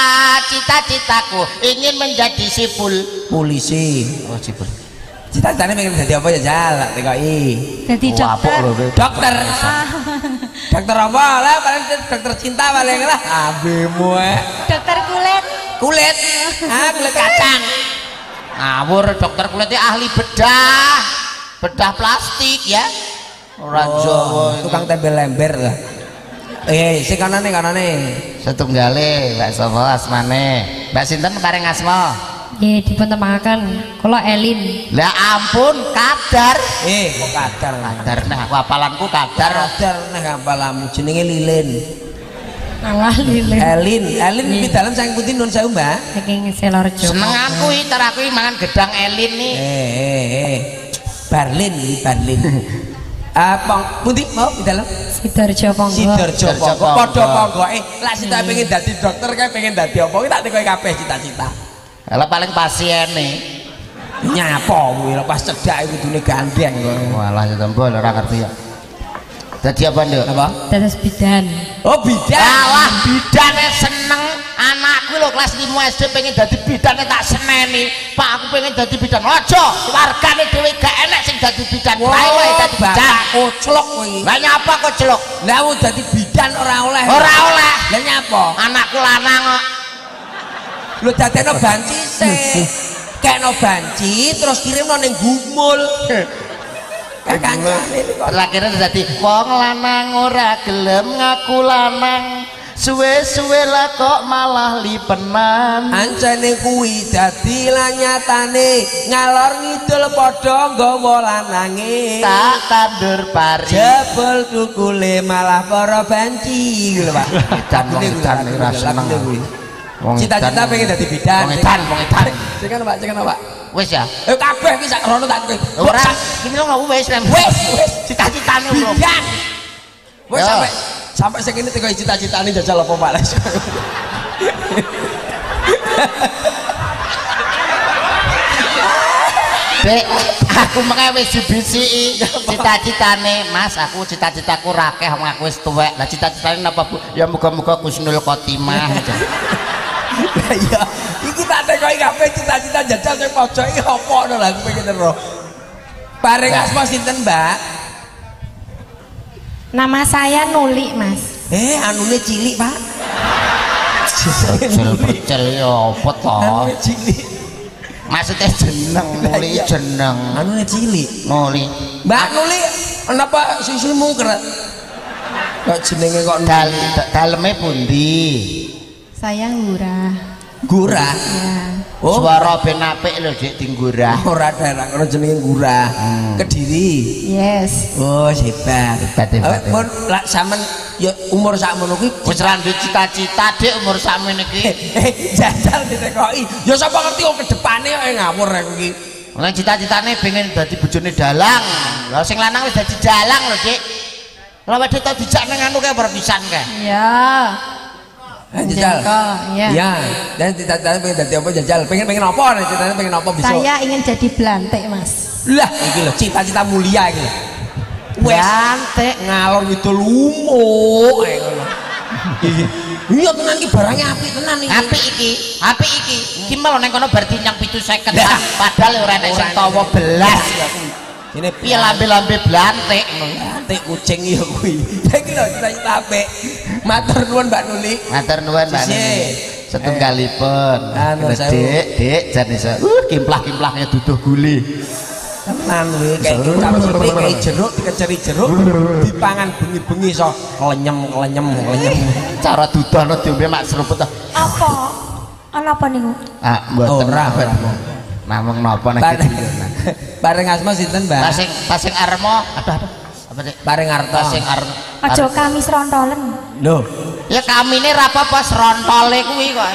cita-citaku ingin menjadi sipul. polisi. Oh sipul. Cita-citanya pengen jadi apa ya jalak TKI. Jadi Oh, dokter. Dokter. Dokter apa lah? Paling dokter cinta paling lah. Abemu eh. Dokter kulit. Kulit. Ah, kulit kacang. Ngawur dokter kulitnya ahli bedah. Bedah plastik ya. Ora Jawa. tukang tempel lember lah. Eh, si kanane kanane. Setunggale Mbak Sapa asmane. Mbak sinten bareng asma? Nggih dipun temahaken. Kula Elin. Lah ampun kadar. Eh, kok kadar. Kadar nah aku apalanku kadar. Kadar nah kampalamu jenenge Lilin. Alah lilin. Elin, Elin di dalam sang putih nun sewu, Mbak. Saking Selorjo. Seneng aku iki tar aku mangan gedang elin nih. Eh, eh, eh. Berlin, ini Berlin. Ah, pong, putih mau di dalam Sidoarjo. Sidoarjo Sidoarjo Ponggo, Ponggo. padha Ponggo. Eh, lah cita pengen dadi dokter kae pengen dadi apa? Iki tak tekoki kabeh cita-cita. Lah paling pasien nih. Nyapa kuwi lho, pas cedak kudune gandeng kok. Walah ya tembol ora ngerti ya. Dadi apa nduk? Apa? Dados bidan. Oh, bidan. Alah bidane seneng anakku lho kelas 5 SD pengen dadi bidane tak seneni. Pak aku pengen dadi bidan. Aja, wargane dhewe gak enek sing dadi bidan. Bae wae dadi bidan. koclok kuwi. Lah nyapa kok celuk? Lah wong dadi bidan ora oleh. Ora oleh. Lah nyapa? Anakku lanang kok. Lu dadekno banci sih. Kekno banci terus kirimno ning gumul. Terakhir dadi wong lanang ora gelem ngaku lanang. Suwe-suwe lah kok malah lipenan. Ancene kuwi dadi lanyatane ngalor ngidul padha nggawa lanange. Tak tandur pari. Jebol kukule malah para banci lho, Pak. Edan, wong lakune ora seneng. Cita-cita pengen dadi bidan. Wong edan, wong edan. Cekan Pak, cekan Pak. Wis ya. Eh kabeh iki sak rono tak kowe. Ora, iki lho wis Rem. Wis, wis. cita-citane lho. bidan. Wis sampai sampai sing ini teko cita-citane jajal apa Pak Les. Dek, aku mengawe wis dibisiki cita-citane, Mas, aku cita-citaku rakeh wong aku wis tuwek. Lah cita-citane napa Bu? Ya muga-muga Kusnul Khotimah. Iya, iki tak tekoki kabeh cita-cita jajal sing pojok iki apa ngono lho aku pengen ero. Bareng asma sinten, Mbak? Nama saya Nuli, Mas. Eh, anune cilik, Pak. Percel-percel ya apa to? Anune cilik. Maksudnya jeneng, nuli Iya. jeneng. Anune cilik. Nuli. Mbak Nuli, kenapa susumu keret? Kok jenenge kok Dal daleme pundi? Saya Hura. Gurah. Ya. Oh. Suara ben apik lho Dik dinggurah. Ora daerah kono jenenge Ngurah. Kediri. Yes. Oh, hebat. Hebat, hebat, Eh, Mun lak sampean ya umur sakmono kuwi Wis ra duwe cita-cita Dik umur sakmene iki. Eh, jajal ditekoki. Ya sapa ngerti kok kedepane kok ngawur aku iki. Lah cita-citane pengen dadi bojone dalang. Lah sing lanang wis dadi dalang lho Dik. Lah wedhe tau dijak nang anu kae perpisan kae. Ya. Eh, Jajal. Iya. Iya. Dan cita-citanya pengen dadi apa jajal? Pengen pengen apa? nih? Cita-citanya pengen apa besok? Saya ingin jadi belantik, Mas. Lah, iki lho cita-cita mulia iki lho. Belantik. ngalor ngidul lumuk ae ngono. Iki. Iya tenan iki barangnya apik tenan iki. Apik iki, apik iki. Ki mel nang kono bar dinyang 750. Lah. Padahal ora nek sing tawa belas. Ini Piye lambe-lambe blantik. Antik kucing ya kuwi. Iki lho cita-cita apik. Matur nuwun Mbak Nuli. Matur nuwun Mbak. Nini. Setunggalipun. Saya- Dik, Dik, jan iso. Uh, kimplah-kimplahnya duduh guli. Tenan kuwi kayak kita kayak jeruk dikeceri jeruk dipangan bengi-bengi so klenyem klenyem klenyem. Cara dudono diombe mak seruput. Apa? Ana apa niku? Ah, mboten. Ora. Namung napa nek Bareng iki. bareng asma sinten, Mbak? Pasing pasing armo. Aduh aduh. Apa Dik? Bareng Arto. Pasing armo. Aja kami serontolen. Lho, Ya kamine ra apa-apa serontole kuwi kok.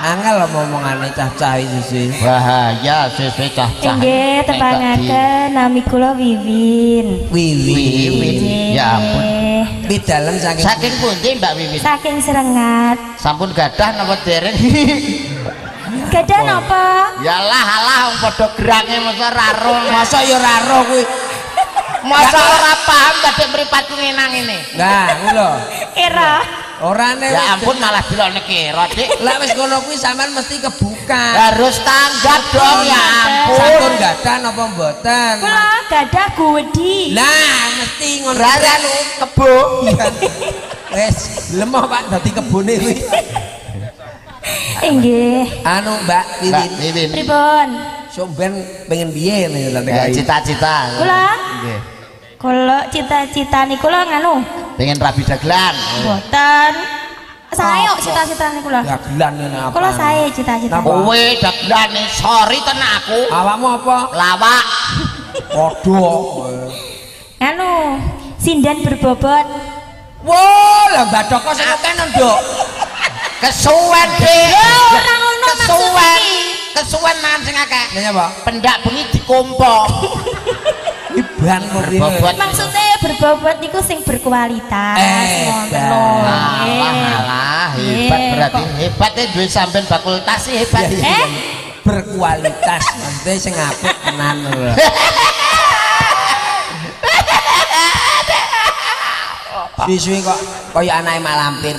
angel omongane cah-cah iki sih. Bahaya sesuai cah-cah. Inggih, tepangaken nami kula Wiwin. Wiwi. Wiwin. Ya ampun. Nggih. Pi dalem saking Saking pundi Mbak Wiwin? Saking serengat. Sampun gadah napa dereng? Gadah napa? Yalah alah wong padha gerange masa raro. masa ya ora ro kuwi. Masa ora paham tadi mripat ngenang ini. Nah, kuwi lho. Kira. Ora nek Ya ampun malah dilokne kira, Dik. Lah wis ngono kuwi sampean mesti kebuka. Harus tanggap dong ya ampun. Sampun gadah napa mboten? Kula gadah gudi. Lah, mesti ngono. Berarti anu kebo. Wes, lemah Pak dadi kebune kuwi. Inggih. Anu Mbak Mbak Wiwin, Wiwin. Pripun? somben pengen piye nih tak Ya, cita-cita. Kula? Nggih. Kula cita-citane kula nganu. Pengen rabi dagelan. Mboten. Saya kok cita-citane kula. Ya gelan ngene apa? Kula saya cita-citane. Napa? Kowe dagelan sorry tenan aku. Awakmu apa? Lawak. Padha. Nganu, sinden berbobot. Wah, lah bathoko sing kenen, Dok. Kesuwen, Dik. ora ngono Kesuwen. Kesuwen mangan sing akeh. Nanya apa? Pendak bengi dikompok. Iban? Berbobot. Maksudnya berbobot niku sing berkualitas. Eh, lho. Alah, alah, hebat Eh, berarti kok- hebat ya duwe sampean fakultas hebat. Eh? berkualitas maksudnya sing apik tenan lho. Siswi kok kaya anake mak lampir.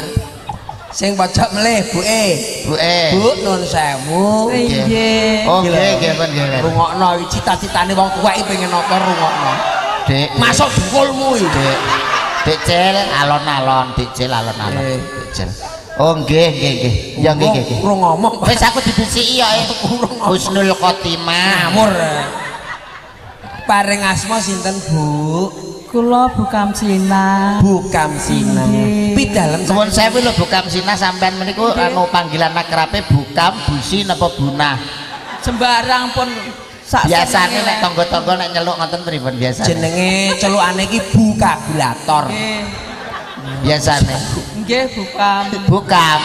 Sing pojok melih, Buke. Bu eh. Bu nun sewu. Nggih. Oh, Iki lho. nggih, nggih, Pak, nggih. Pak. Rungokno iki cita-citane wong tuwa iki pengen apa rungokno. Dik. Masuk dengkulmu iki. Dik. Dik Cil, alon-alon, Dik Cil alon-alon. Eh. Dik Cil. Oh, nggih, nggih, nggih. Ya nggih, nggih. Urung ngomong Wis aku dibisiki ya. eh. Husnul Khotimah. ngamur. Paring asma sinten, Bu? Kula Bukam Cina. Bu Kamsina. Nggih. Pidalem Suwun sewu lho Bukam Sina sampean meniku anu panggilan akrabe Bukam, Busi napa Bunah. Sembarang pun sak Biasane senenge. nek tangga-tangga nek nyeluk ngoten pripun biasane? jenenge celukane iki Bu Kabulator. Nggih. Biasane. Nggih Bukam. Bukam.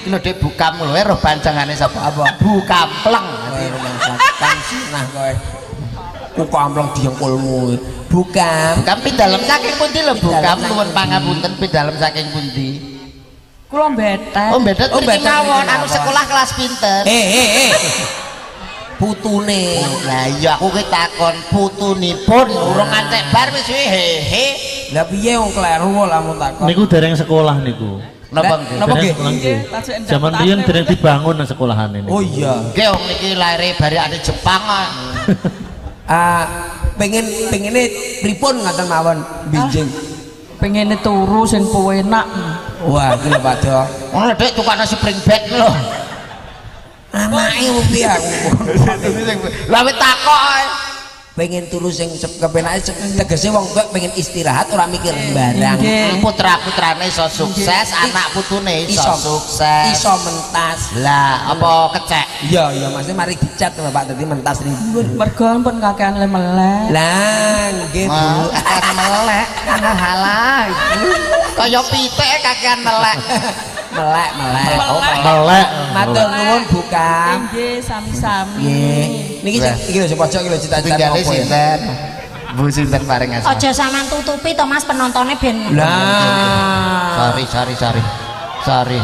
Iki lho Dik Bukam lho, eh roh pancangane sapa? Apa? Bukampleng. Rumah Kamsina kowe. Kuku amplong diengkulmu. Bukam. Bukam pindalem saking pundi lho Bukam Pindalem nuwun pangapunten pindalem saking pundi? Kula mbetet. Oh mbedet Oh, mbedet mawon anu mawon. sekolah kelas pinter. Eh eh eh. Putune. Lah iya aku ki takon putunipun urung antek bar wis hehe. Lah piye wong kleru lamun takon. Niku dereng sekolah niku. Napa nggih? napa nggih? endah Zaman riyen dereng dibangun nang sekolahan ini. Oh iya. Nggih wong niki laire bari ade Jepang Ah pengen pengene pripun ngaten mawon binjing. Pengene turu sing enak. Wah, iki lho Pak Do. Ngono Dik tukane spring bed lho. Anake piye aku. Lah wis takok ae. Pengen turu sing sep- tegese wong tuwa pengen istirahat ora mikir barang. Nggih. putra putrane iso sukses anak putune iso sukses. iso mentas. Lah apa kecek? Iya iya maksudnya mari dicat Bapak dadi mentas ning dhuwur Mergo pun kakean le melek. lah nggih Bu. Kakean melek halah. Kaya pitik kakean melek melek melek. Oh melek. Matur nuwun Bu Kang Nggih, sami-sami. niki iki lho pojok iki lho cita-cita tinggalnya apa ya? sinten? Bu sinten paring asma. Aja sampean tutupi to Mas penontonnya ben. lah. Sorry sorry sorry. Sorry.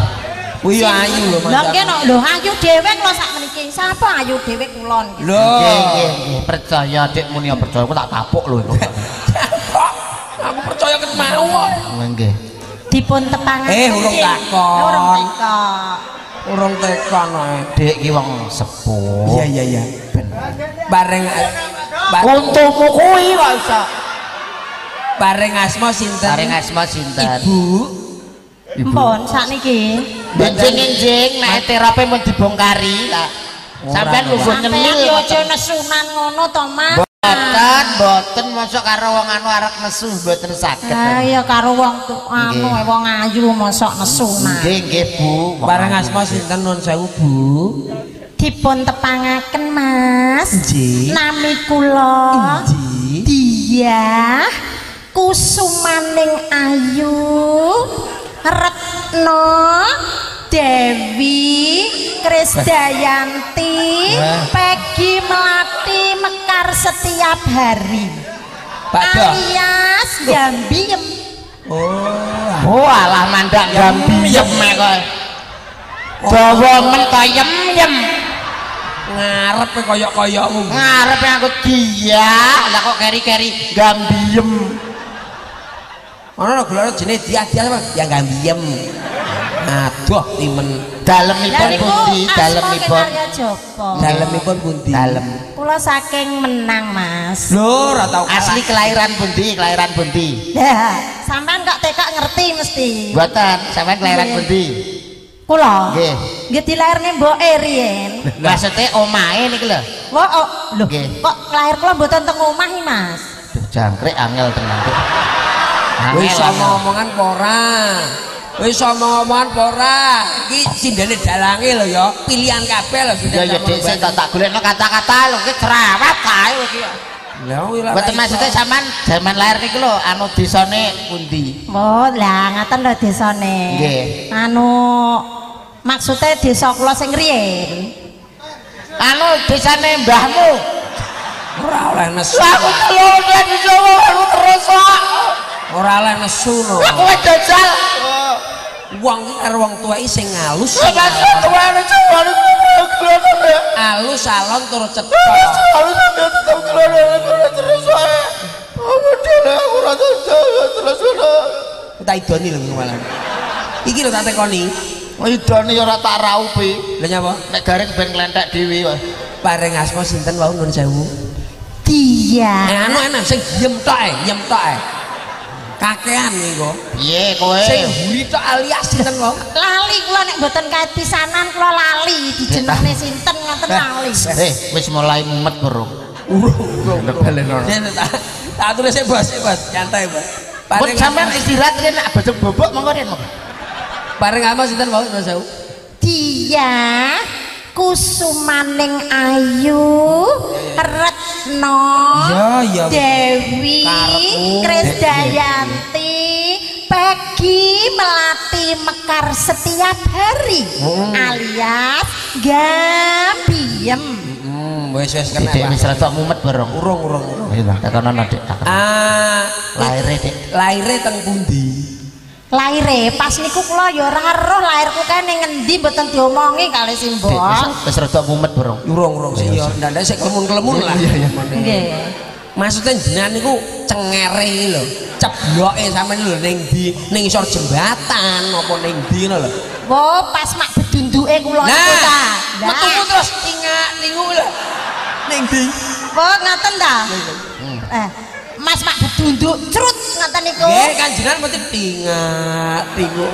Kuwi ayu lho Lah Mas. kene lho ayu dhewe kula sak meniki. Sapa ayu dhewe kulon. lho. Nggih nggih percaya dik muni percaya. Aku tak tapuk lho aku percaya ket mau nggih Dipun tepangaken. Eh, urung takon. Urung takon. urung tekan ae dik ki wong sepuh iya iya iya bareng ba- untumu kuwi kok iso bareng asma sinten paring asma sinten ibu Mpun sakniki. Benjing-enjing nek terape mun dibongkari lah. Sampeyan lungguh Sampeyan nyemil. yo aja nesunan ngono to Mas. Boten, boten mosok karo wong anu arek nesu boten saged. Ah iya karo wong tu- anu wong ayu mosok nesunan. Nggih, nggih, Bu. bareng asma sinten nun sewu bu Dipun tepangaken Mas. Nggih. Nami kula. Nggih. Dia kusumaning ayu Retno Dewi Krisdayanti Peggy Melati Mekar setiap hari. Pak alias Gambiem oh. Oh, alah mandak gambiem kowe. Dawa men yem-yem. ngarep koyok-koyokmu. Ngarep aku dia, lah kok keri-keri gambiem. Ono lho gelare jenenge dia dia apa ya gambiem aduh timen Dalemipun pundi? Dalemipun. Joko dalemipun pundi Dalem. Kula saking menang Mas lho ora tau Asli kelahiran pundi? Kelahiran pundi? Dah, sampean gak tekak ngerti mesti. Buatan, sampean kelahiran pundi? Kula. Nggih. Nggih dilairne mboke riyen. Maksudnya omahe niki lho. Wah, oh, lho, Nggih. kok lahir kula mboten teng omah iki, Mas. Duh, jangkrik angel tenan. Wis sama omongan apa ora wis sama omongan apa ora iki sindene dalange lho ya pilihan kabeh lho Ya sindene ya dik sik tak golekno kata-kata lho ki cerewet kae iki. lha kuwi lah Mboten maksudnya sampean jaman lahir niki lho anu desane pundi? Oh, lah ngaten lho desane. Nggih. Anu maksudnya desa kula sing riyen. Anu desane mbahmu. ora oleh nesu Lah aku kelone di Jawa aku terus kok. Ora oleh nesu no Lah kowe jajal. wong iki karo wong tuwa iki sing alus Lah alus salon tur cetha Harus tetep terus wae. Aku dhewe aku ora Jawa terus ngono. tak idoni lho malah iki lho tak tekoni Idone ya ora tak raupi. lha nyapa Nek garing ben nglentek dhewe wae. bareng asma sinten wau nun sewu Dia. Eh, anu enak sing diem tok ae diem tok ae kakean niku Piye kowe? sing huli tok alias sinten wau Lali kula nek mboten kait pisanan kula lali dijenengne sinten ngoten lali. Eh, wis mulai mumet burung. urung Nek tak tak tulis sik bos bos nyantai bos Pun sampean istirahat rene nak bobok monggo rene. monggo. bareng ama sinten wau sewu Dia kusumaning ayu Retno Ya, ya. Dewi Karepku. Krisdayanti Peggy Melati Mekar setiap hari alias Gambiem hmm wis wis kena Pak. wis rada mumet burung. urung urung urung Ayo tak tak tekono. ah Lahire Dik. lahire teng pundi Laire pas niku kula ya ora roh lairku kae ning ngendi mboten diomongi kali simbok. Wis- rada mumet burung. urung urung sih ya. Ndak sik kelemun-kelemun lah. nggih. Maksudnya jenengan niku cengere iki lho. Cebloke sampean lho ning ndi? Ning isor jembatan apa ning ndi ngono lho? Wo pas mak bedunduke kula niku ta. metu terus tingak niku lho. Ning ndi Wo ngaten ta? Eh, Mas mak bedunduk crut ngaten niku. nggih kan jenengan mesti tingak tingu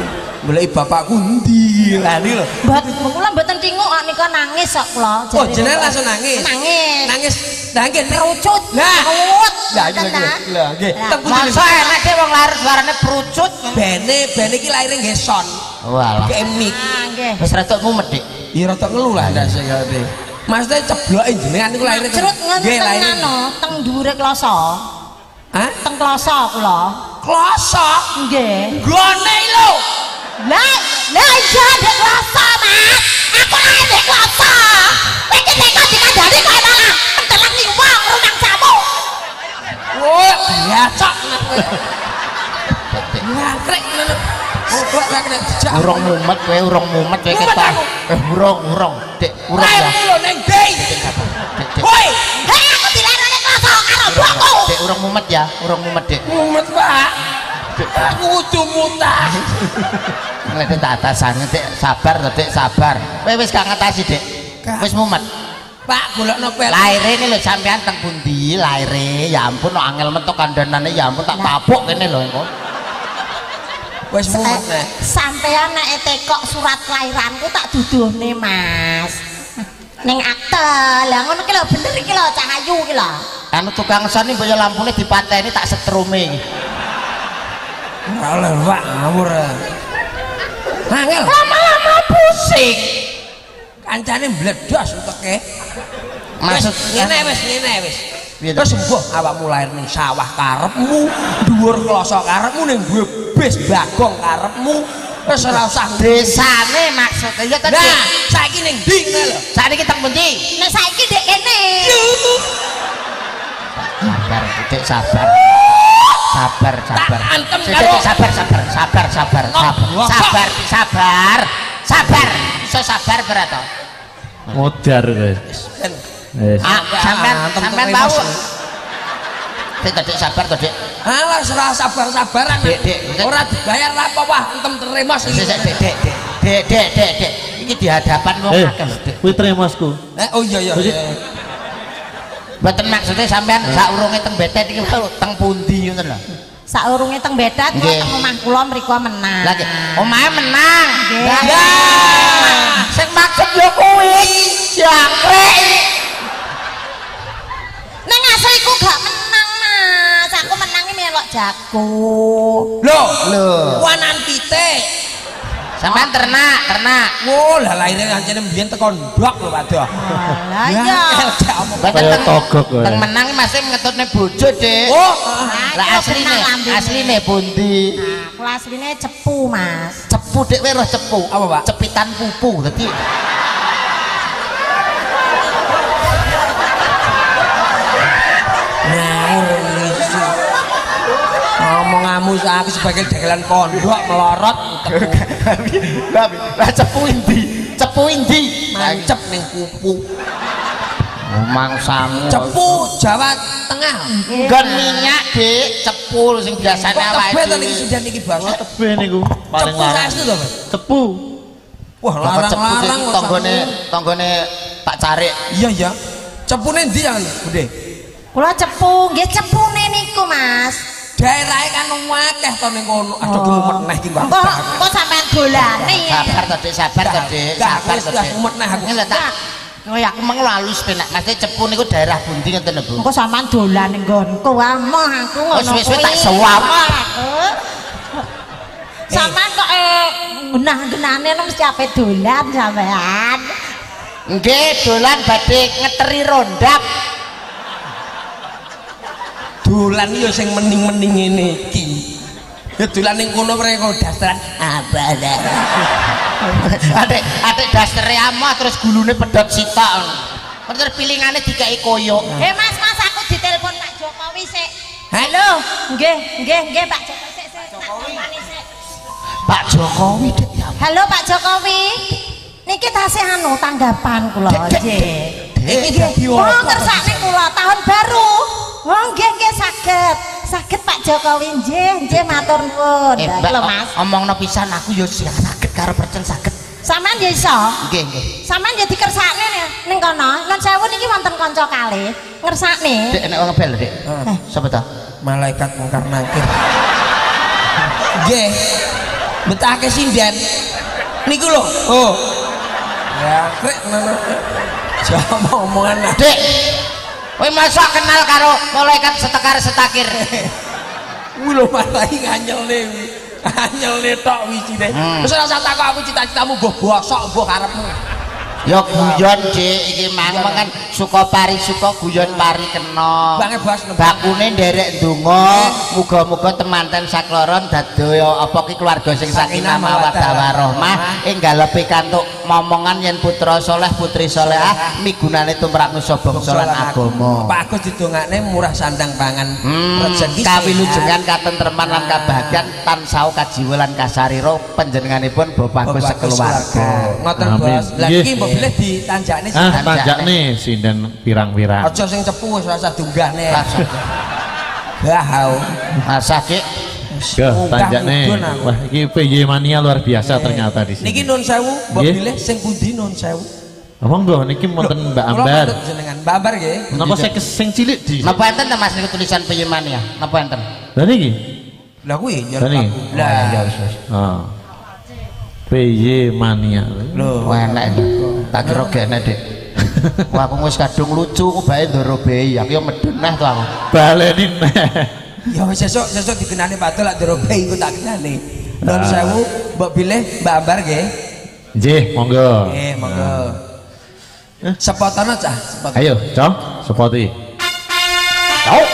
goleki bapakku ndi lah niku lho Mbot kula mboten tinguk kok nika nangis kok kula. oh jenengan langsung nangis Nangis. nangis Lah nggih Kerucut. Lah. Kerucut. Lah iki Ngoten, lho. nggih. Masa enak deh wong lahir suarane perucut. bene bene iki laire nggih son. Walah. Kayak mik. Ah, nggih. Wis rada mumet, Dik. Ya rada ngelu lah ndak sing ngerti. Maksudnya cebloke jenengan niku laire Cerut ngoten laire. anu, teng dhuwure kloso. Hah? Teng kloso kula. Klosok. Nggih. Gone lho. Lah, lah iya di kloso, Mas. Aku lahir di kloso. Iki nek kok dikandani kok malah mentelengi wong rumang jamu. Wah, biacok kowe. Ngakrek ngono. Oh, kok nek nek dijak. Urung mumet kowe, urung mumet kowe ketok. Eh, urung, urung. Dik, urung. Lairmu lho ning Dei. Urung mumet ya, urung mumet, Dik. mumet, Pak. Aku kudu mutah. Ngeliatin tak atasane, Dik. Sabar to, Dik, sabar. Kowe wis gak ngetasi, Dik. Wis mumet. Pak, golekno pel. Laire ini lho sampean teng pundi? Laire, ya ampun no angel metu kandhanane ya ampun tak tapuk kene lho engko. Wis mumet nek. Sampeyan nek tekok surat kelahiranku tak duduhne, Mas. Ning akte. Lah ngono ki lho bener iki lho Cahayu ki lho. Anu tukang son iki mbaya lampune dipateni tak setrume iki. Ora oleh, Pak, ngawur. Angel. Lama-lama pusing. Kancane mbledos uteke. Maksud ngene wis, ngene wis. Terus sembuh awakmu lahir ning sawah karepmu, dhuwur kloso karepmu ning bebes bagong karepmu. Wis ora usah desane maksudnya ya tadi. Nah, saiki ning ndi lho. Saiki teng pundi? Nek saiki dek kene. Sabar, Dik, sabar. Sabar, sabar. Dik, sabar, sabar, sabar, sabar, sabar, sabar, sabar, sabar. Iso sabar berat to. Modar. Wis. Ah, sampean sampean terima Dik, sabar to, Dik. Alah ora sabar-sabaran. Dek, dek, dek. Ora dibayar apa wah entem terima Sik, sih. sik, Dek, Dek, Dek, Dek, Dek, Dek. Iki di hadapan wong Eh, akeh lho, Dik. kuwi tremosku. Eh, oh iya iya. Jadi- iya. Mboten maksudnya sampean saurunge teng betet iki teng pundi ngoten lho. Saurunge teng bedat kok Nggih. teng omah kula mriku menang. Lagi, omahe menang. Nggih. Lah, Ya. Sing maksud yo kuwi. Jangkrik. Neng asliku gak menang, jago. Loh, Lho. wanan pitik. Sampean ternak, ternak. Wo, lah lahirnya kancane mbiyen teko ndok lho, Pak Doh. Lah iya. Kaya teng- togok kowe. Teng menang masih ngetutne bojo, Dik. Oh, Lah asline, asline pundi? Nah, kula asline cepu, Mas. Cepu Dik kowe roh cepu. Apa, Pak? Cepitan pupu dadi. Ngomongamu aku sebagai dagelan pondok melorot Lah lah cepu indi? Cepu indi? mancep ning kupu. Mangsamu. Cepu Jawa Tengah. Nggon minyak, Dik. Cepu sing biasane awake tebet to niki sudah niki banget. Tebe niku paling Cepu larang. saestu to, Mas? Cepu. Wah, cepu larang-larang tanggone sampe- tanggone Pak Carik. Iya, iya. Cepune ndi ya, Bude? Kula cepu, nggih cepune niku, Mas. Daerahe kan akeh to ning kono. Aduh, Oh. gemumet neh iki, Mbak. Engko engko sampean dolane. Sabar to, Dik, sabar to, Dik. Sabar wis to, dah Dik. mumet nah aku. Tak. Oh ya, aku mau halus penak. Maksudnya cepu niku daerah bundi ngoten lho, Bu. Engko sampean dolan ning nggonku. Amoh aku ngono. Wis, wis, tak sewap. Aku. Sampean kok eh genah-genane mesti ape dolan sampean. Nggih, dolan badhe ngeteri rondap. Dolan yo sing mending-mending ngene iki. Ya dolan ning kono mereka dasaran apa dah. Adik, adik dastere amah terus gulune pedhot sitok. Terus pilingane dikai koyok. Eh Mas, Mas aku ditelepon Pak Jokowi sik. Halo, nggih, nggih, nggih Pak Jokowi sik. Pak Jokowi ya ampun. Halo Pak Jokowi. Niki tasih anu tanggapan kula Dek, dek, nggih. Iki dadi Oh, apa? kersane kula tahun baru. Oh, nggih nggih saged. Saged Pak Jokowi nggih, nggih matur nuwun. Eh, Mbak, Mas. omongno pisan aku yo sing saged karo percen saged. Sampeyan ya iso. Nggih, nggih. Sampeyan ya dikersakne ning kono. Lan sewu niki wonten kanca kalih ngersakne. Dik enek wong ngebel, Dik. Sapa ta? Malaikat mungkar nakir. Nggih. Betake sinden. Niku lho. Oh. Ya, krek ngono. Jama omongan lah. Kowe masa kenal karo malaikat setekar setakir. Kuwi lho marahi nganyelne kuwi. Anyelne tok. Hmm. Wis ora usah takok aku cita-citamu mbah bosok mbah karepmu. Ya guyon, Dik, iki mang kan suka pari suka guyon pari kena. Bakune nderek ndonga, muga-muga temanten sakloron dadaya apa ki keluarga sing sakinah mawaddah warahmah enggal pikantuk momongan yen putra saleh putri salehah migunane tumrap nusa bangsa lan agama. Pak Agus didongakne murah sandang pangan Hmm, rezeki kawilujengan katentreman lan kabahagiaan tansah kajiwa lan kasarira panjenenganipun Bapak Agus sekeluarga. Ngoten bos. Lah Nggih. iki bilih ditanjakne ah sing tanjak nih sinden pirang-pirang Aja sing cepu wis ora usah dunggahne. Rasa Gahau. rasa Dik. Ke Munggah tanjak nih mudun aku. wah ini PJ mania luar biasa ternyata di sini Niki nun sewu, mbok bilih sing pundi nun sewu. apa enggak niki wonten Mbak Ambar jenengan Mbak Ambar nggih. napa saya sing cilik di Napa enten ta Mas niku tulisan Peyeman ya? Napa enten? Lah niki Lah kuwi Lah niki? aku. Lah oh PJ mania lho. Wah enak iki. Tak kira gene, Dik. Wah aku wis kadung lucu ku bae ndoro bayi. Aku yo medun neh to aku. baleni neh Ya wis sesuk sesuk dikenani Pak Dol lak Drobe iku tak kenani. Nun Ah. sewu, mbok bilih Mbak Ambar nggih. nggih monggo Nggih, monggo. Sepotono cah, sepotono. ayo cong sepoti Cok.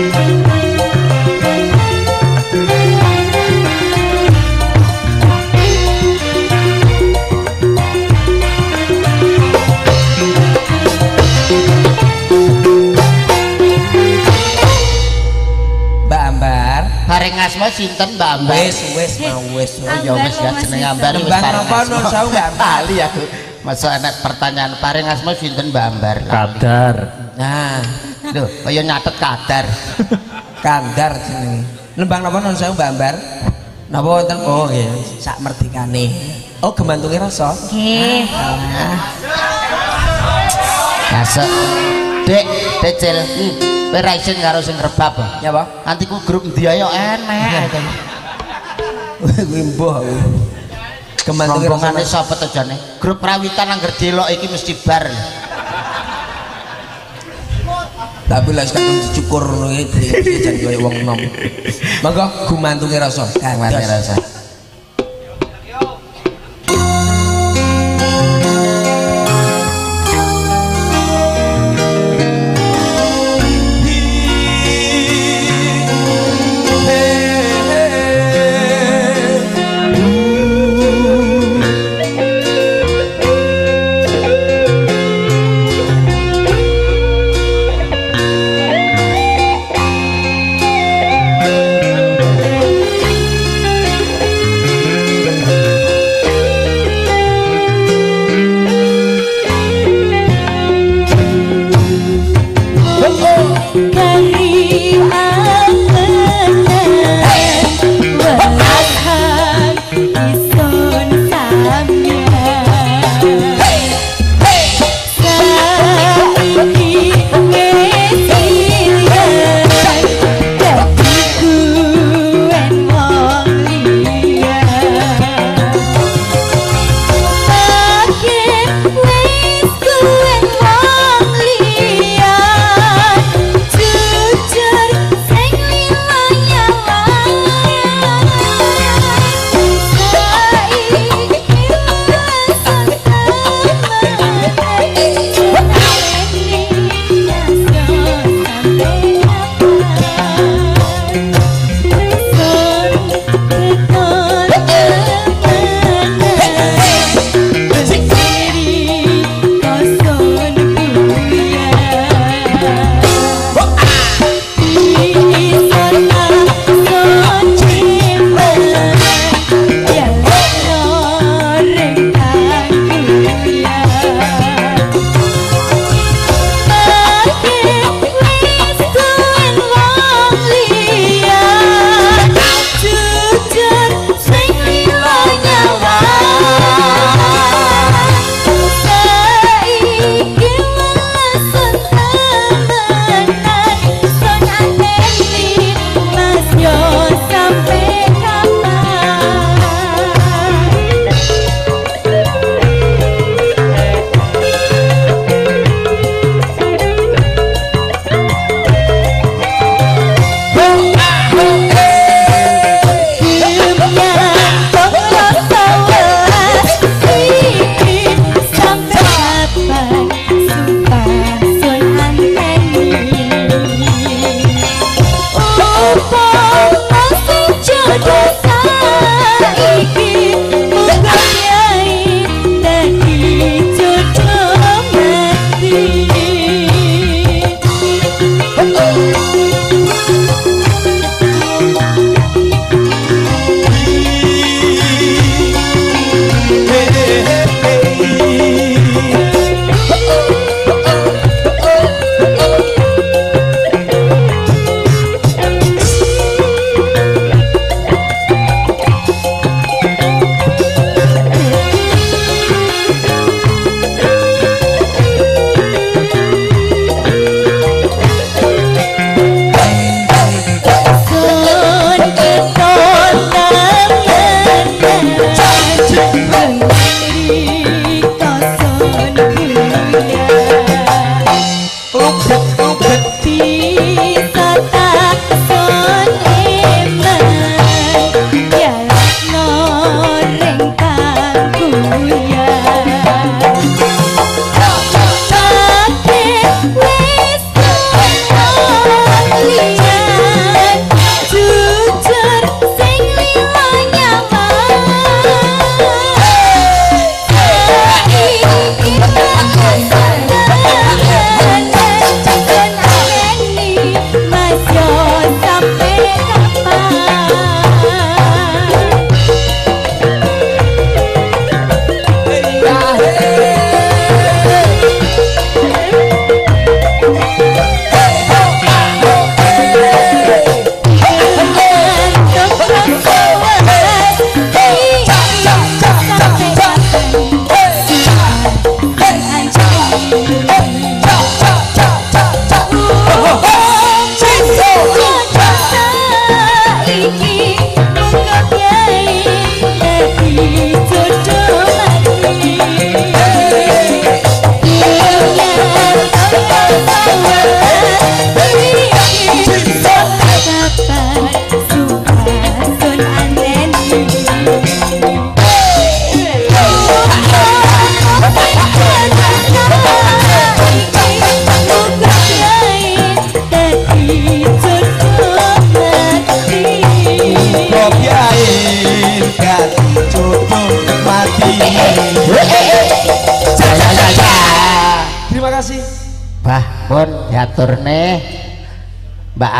Mbak asma sinten Mbak Ambar? Wis wis mau wis. Oh, ya wis ya jeneng Ambar wis napa asma. nun sewu Mbak? Tali aku. Masa enak pertanyaan bareng asma sinten Mbak Ambar? kadar Nah, Lho, kaya nyatet kadar. kandar jenenge. Lembang napa nun sewu Mbak Ambar? Napa wonten? Oh nggih, sak merdekane. Oh, gemantunge rasa. Nggih. Masuk. Dek, Decil. Hmm. Kowe ra isin karo sing rebab. Ya, Pak. Nanti ku grup ndi ayo enek. Kuwi aku. Rasa. Rombongane sapa to jane? Grup prawitan angger delok iki mesti bar. Tapi lah sekarang dicukur iki jan koyo wong enom. Monggo gumantunge rasa. Gandos. rasa.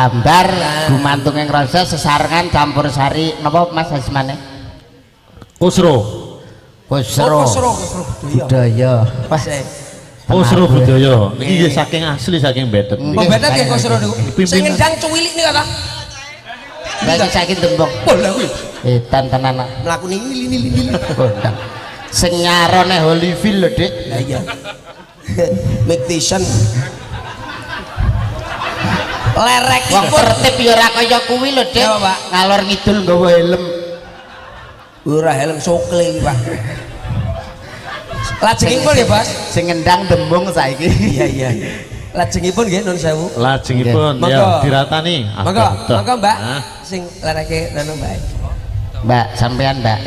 ambar gumantung yang ngrasa sesarengan campur sari. Napa Mas Hasmane Kusro Kusro oh, Kusro budaya. Eh. Kusro budaya. Ini nggih saking asli saking betet Oh betet ya Kusro ini saya ingin jang cuwili niku kata Lagi saking tembok. Oh eh kuwi eh tantenan mlakune ngili ngili ngili sing Holyfield lho dek Lah iya. Mektisan Lerek Wong tertib ya ora kaya kuwi lho, Dik. Ya, Pak. Ngalor ngidul nggawa helm. ora helm sokle iki, Pak. Lajengipun ya, Bas. Sing ngendang tembung saiki. Iya iya. Lajengipun nggih nun sewu. lajengipun ya diratani Ah, Monggo, monggo Mbak. Sing lereke nono Mbak. Mbak, sampean, Mbak.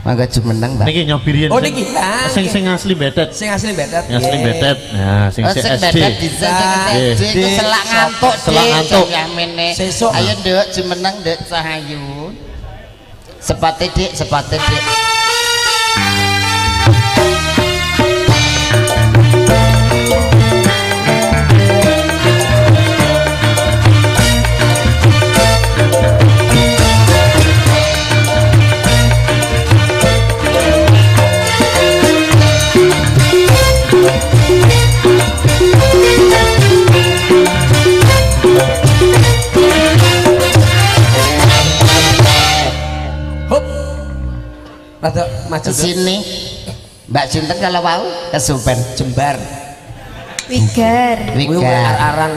Mangga jumeneng, Mbak. niki nyobirian Oh, niki. Sing sing asli betet Sing asli betet. yang asli betet nah sing Oh, si sing SD sing Nah, Dik. selak ngantuk, Selak Dik. ngantuk. Sesuk. Ayo, Nduk, jumeneng, Nduk, sahayu. Sepate, Dik, sepate, Dik. Rada maju sini Mbak Sinten kalau mau kesupen jembar. Wiger. Kuwi Wigar. aran.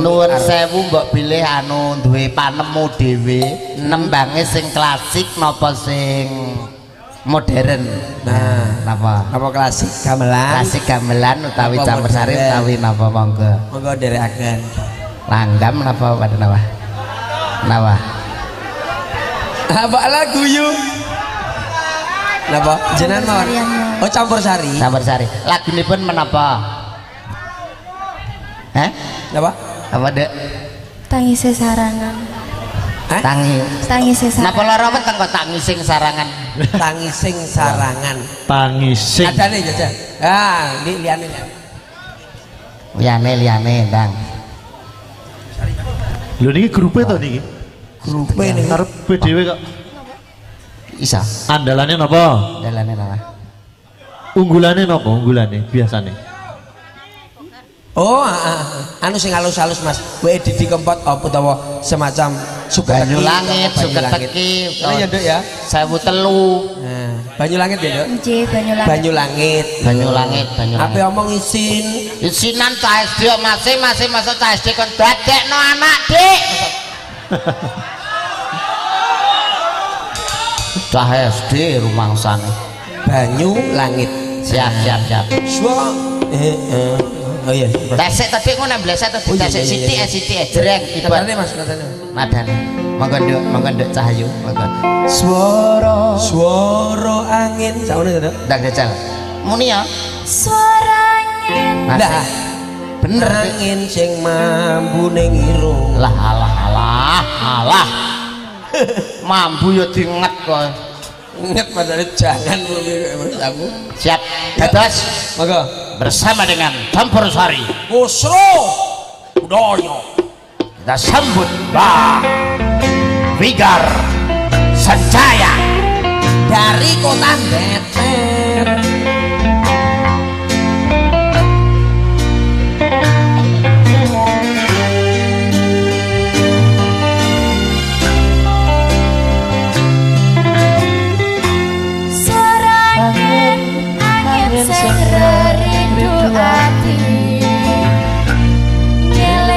Nuwun sewu mbok pilih anu duwe panemu dhewe nembange sing klasik napa sing modern. Nah. napa? Apa klasik gamelan? Klasik gamelan utawi Apa campur sari modern? utawi napa monggo. Monggo derekaken. Langgam napa pada napa? Napa? Apa lagu yu? Napa? Jenengan mawon. Oh campur sari. Campur sari. Lagunipun menapa? Hah? Napa? Apa dek? Tangise sarangan. Hah? Tangi. Tangise Napa sarangan. lara weteng kok tak ngising sarangan? Tangising sarangan. tangising Ada nih jajan. Ah, ini liane. Liyane liyane ndang. lho niki grupe to niki Grupe nih. arep dhewe kok Isa. andalane napa Dalane napa? unggulane napa unggulane biasane Oh, ah, ah. anu sing halus-halus Mas. Wae Didi Kempot apa utawa semacam suka Banyu langit, apa, suket banyu langit. teki, Oh ya, Dok ya. sewu telu, Nah, banyu langit ya, Dok. Nggih, banyu langit. Banyu langit. banyu langit, banyu Apa langit. omong isin? Isinan cah SD masuk cah SD kon dadekno anak dik. Cah SD rumangsane. Banyu langit. Siap siap siap. Swa. Eh, eh. Oh iya. Tesek tadi ngono bleset tadi iya, tesek iya, iya, iya. eh sithik eh jreng ibet. Mas, katanya. Madane. Monggo nduk, monggo nduk cahayu, monggo. Swara swara angin. Saune ya, Dok. Ndang jajal. Muni ya. Suara angin. Dah. Bener. Angin sing mambu ning irung. Lah alah alah alah. Mambu yo diinget kok. Ingat padahal jangan menurut aku. Siap. Dados Monggo. bersama dengan campur sari Kusro Udoyo. kita sambut Mbak Vigar Sanjaya dari kota Beter.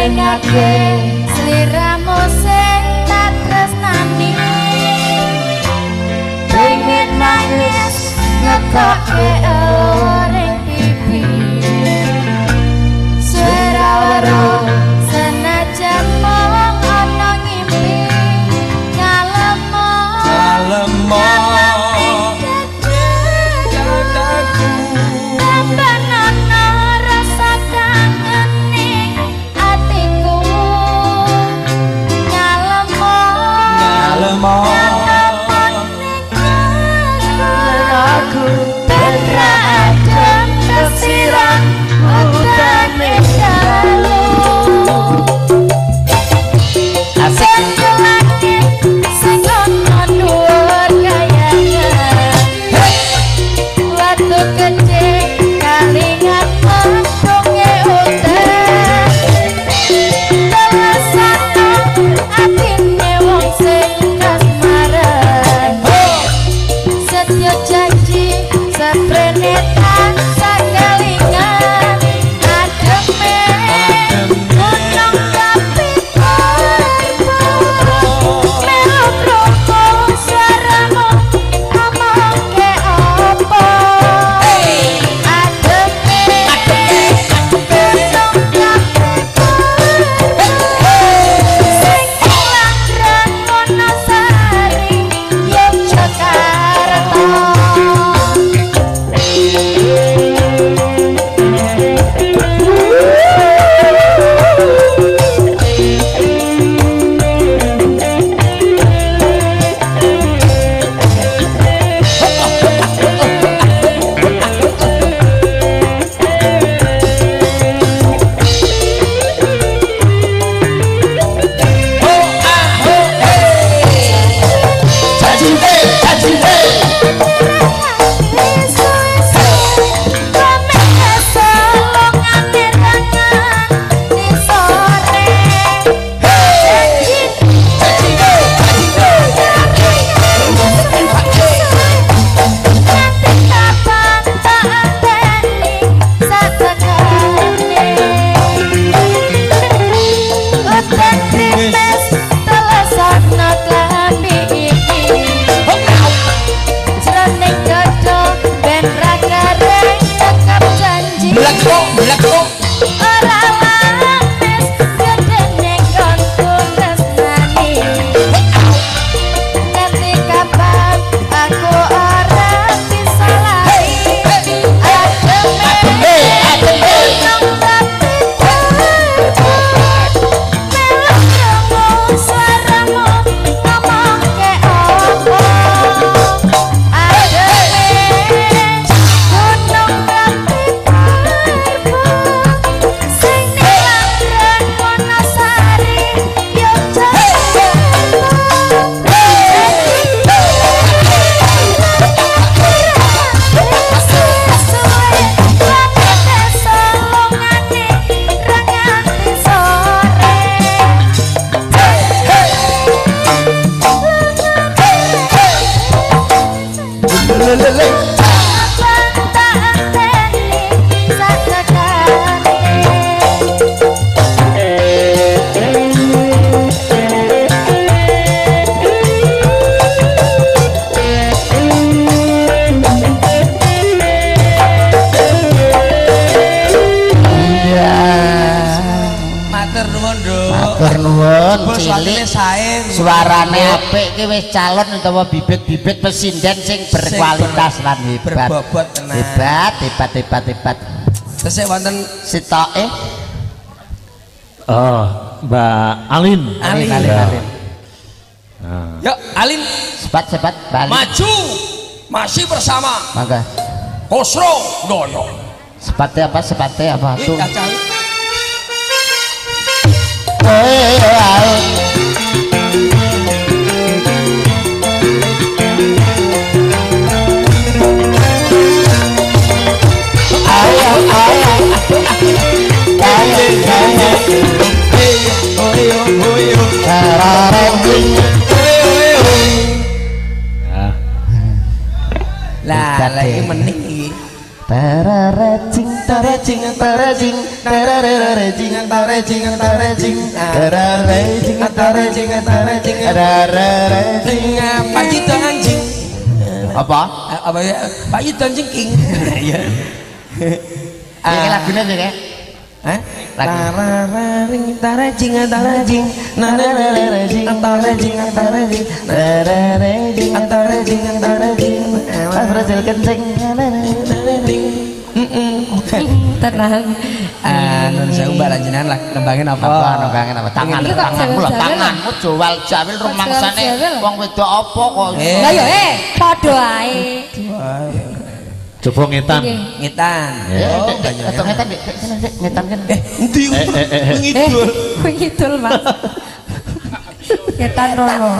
Ngelingake sliramu sing tak tresnani. Pengen nangis ngekoke ring pipi. Serawaro suarane apik ki wis calon utawa bibit-bibit presiden sing berkualitas lan hebat berbobot tenan. hebat hebat hebat hebat Tesih wonten sitoke Oh, Mbak Alin. Alin. Alin, Ya. Alin. Nah. Yuk, Alin sepat sepat balik maju masih bersama mangga Kosro Doyo. sepate apa sepate apa tuh cacang. Ya. Lah, Hebat, lagi ya. mening iki. Tararajing tarajing tarajing tarararajing tarajing tarajing tararajing tarajing tarajing tararajing Pak anjing. apa? Eh, Apa ya? Pak anjing king. Iya. Iki lagune sih kayak Eh? Tarararing tarajing tarajing eh. Coba ngetan. Ngitan. Eh, Oh, atau ngetan dek, ngetan kan Eh, endi Eh, eh, eh, ngidul. kuwi ngidul mas ketan rono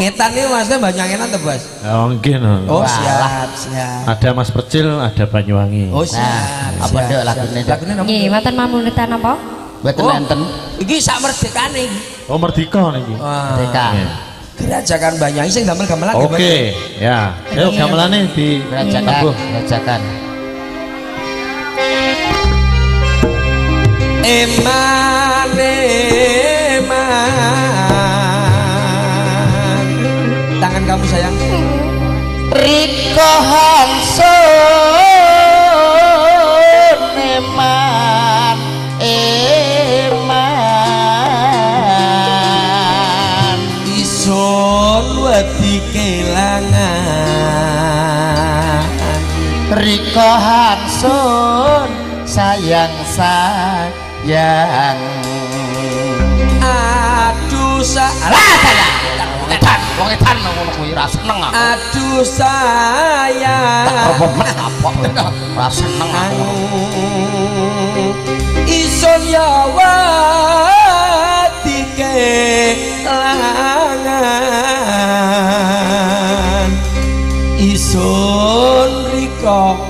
Ngetan ini maksudnya Banyuwangenan tuh, Bos. Oh, mungkin. Oh, siap, siap. Ada Mas Percil, ada Banyuwangi. Oh, siap. Nah, apa siap. lagune, Nduk? Lagune apa? nggih mboten mamunitan apa Betul Oh, enten Iki sak merdekane iki. Oh, Merdeka niki. Wah. Gerajakan banyak sih sing gamelan. Oke, okay. ya. Ayo gamelane di gerajakan, gerajakan. Emang emang Tangan kamu sayang. Iya. Riko Hanso. Riko Hansun Sayang sayang. Aduh sayang Wongetan Wongetan ngono kuwi ra seneng aku. Aduh sayang. Apa ra seneng aku. Isun ya wedi kelangan. Isun riko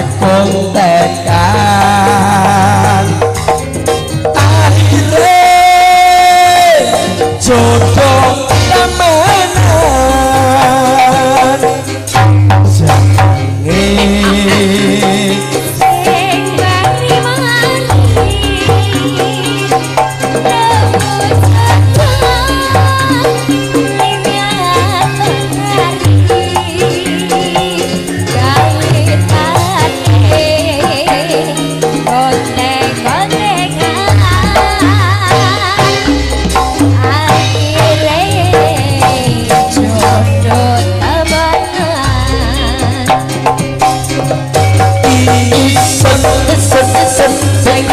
kontek kontekan akhirnya jodoh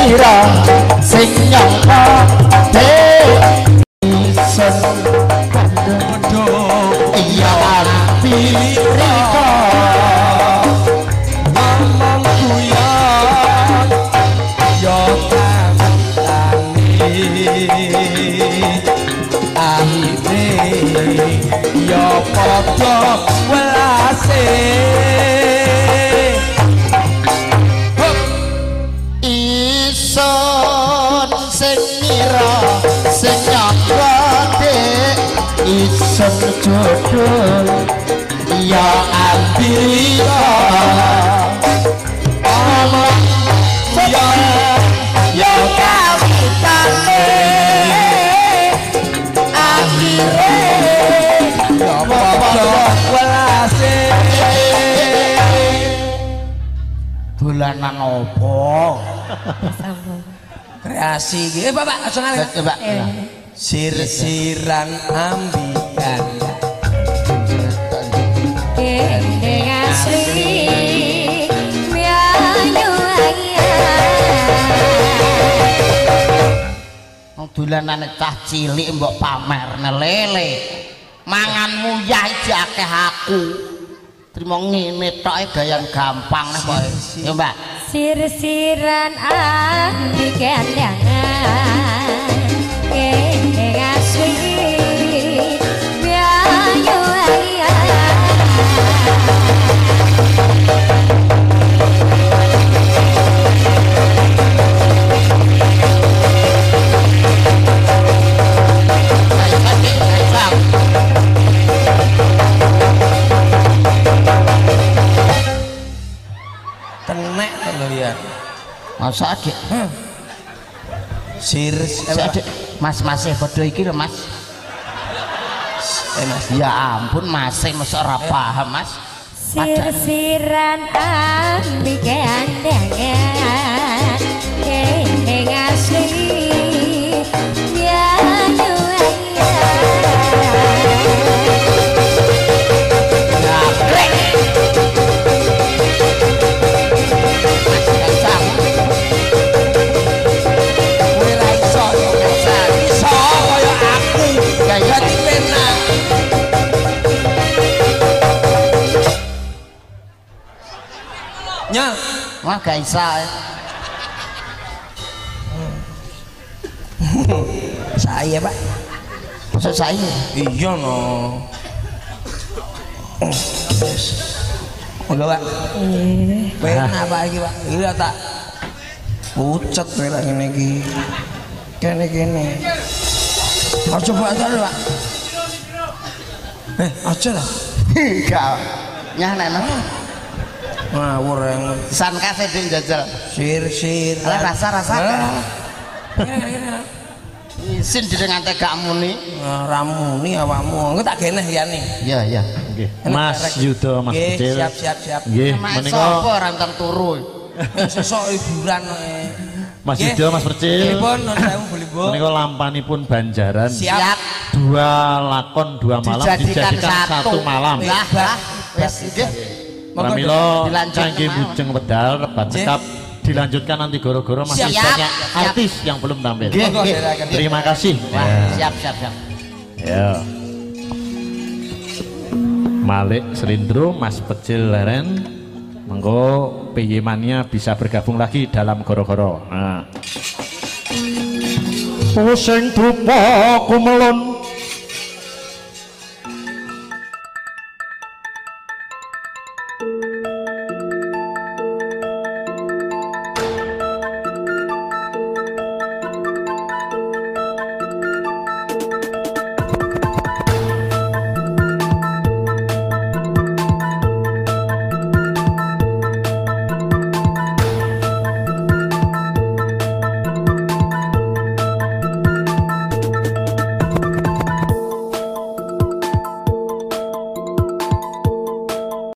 Saira ngalih coba sir-siran ambikan. Gendeng asli dolanane cah cilik mbok pamerne lele. Manganmu ya iki akeh aku. Trimo ngene tok e gayan gampang nih kok ya mbak. Sir-siran andi gandangan nenek lo ya masa adik sir adik mas masih bodoh iki lho mas. Eh mas. Ya ampun masih masuk ora eh. paham mas. Sir siran ambike andenge wah gak isa saya Pak. maksud saya Iya no. Moga Pak. Penak Pak iki Pak. Iki lah tak pucet kowe lak ngene iki. Kene kene. Aja Pak aja Pak. Eh, aja lah. gak nyah neno Ngawur yang san kase ding jajal sir-sir. Alah, rasa, rasa. Alah. isin jeneng ante gak muni Nah, ramuni awakmu. Engko tak geneh ya nih. iya iya Nggih. Mas Yudo Mas Nggih, Kecil siap siap siap. nggih Mas menika sapa rantang turu Sesok hiburan eh. Mas. Yudo Mas Percil Pripun beli Bu? menika lampanipun Banjaran Siap. dua lakon dua malam dijadikan, dijadikan satu malam lah lah wis nggih Pramila kangge kemawon. bujeng wedal rebat cekap dilanjutkan nanti goro-goro masih Siap. banyak Siap. artis yang belum tampil. Nggih. silakan. Terima kasih. wah Ya. siap siap siap Ya. Malik Selindro, Mas Pecil Leren, mengko PY-mania bisa bergabung lagi dalam goro-goro. Nah. Pusing dupa kumelun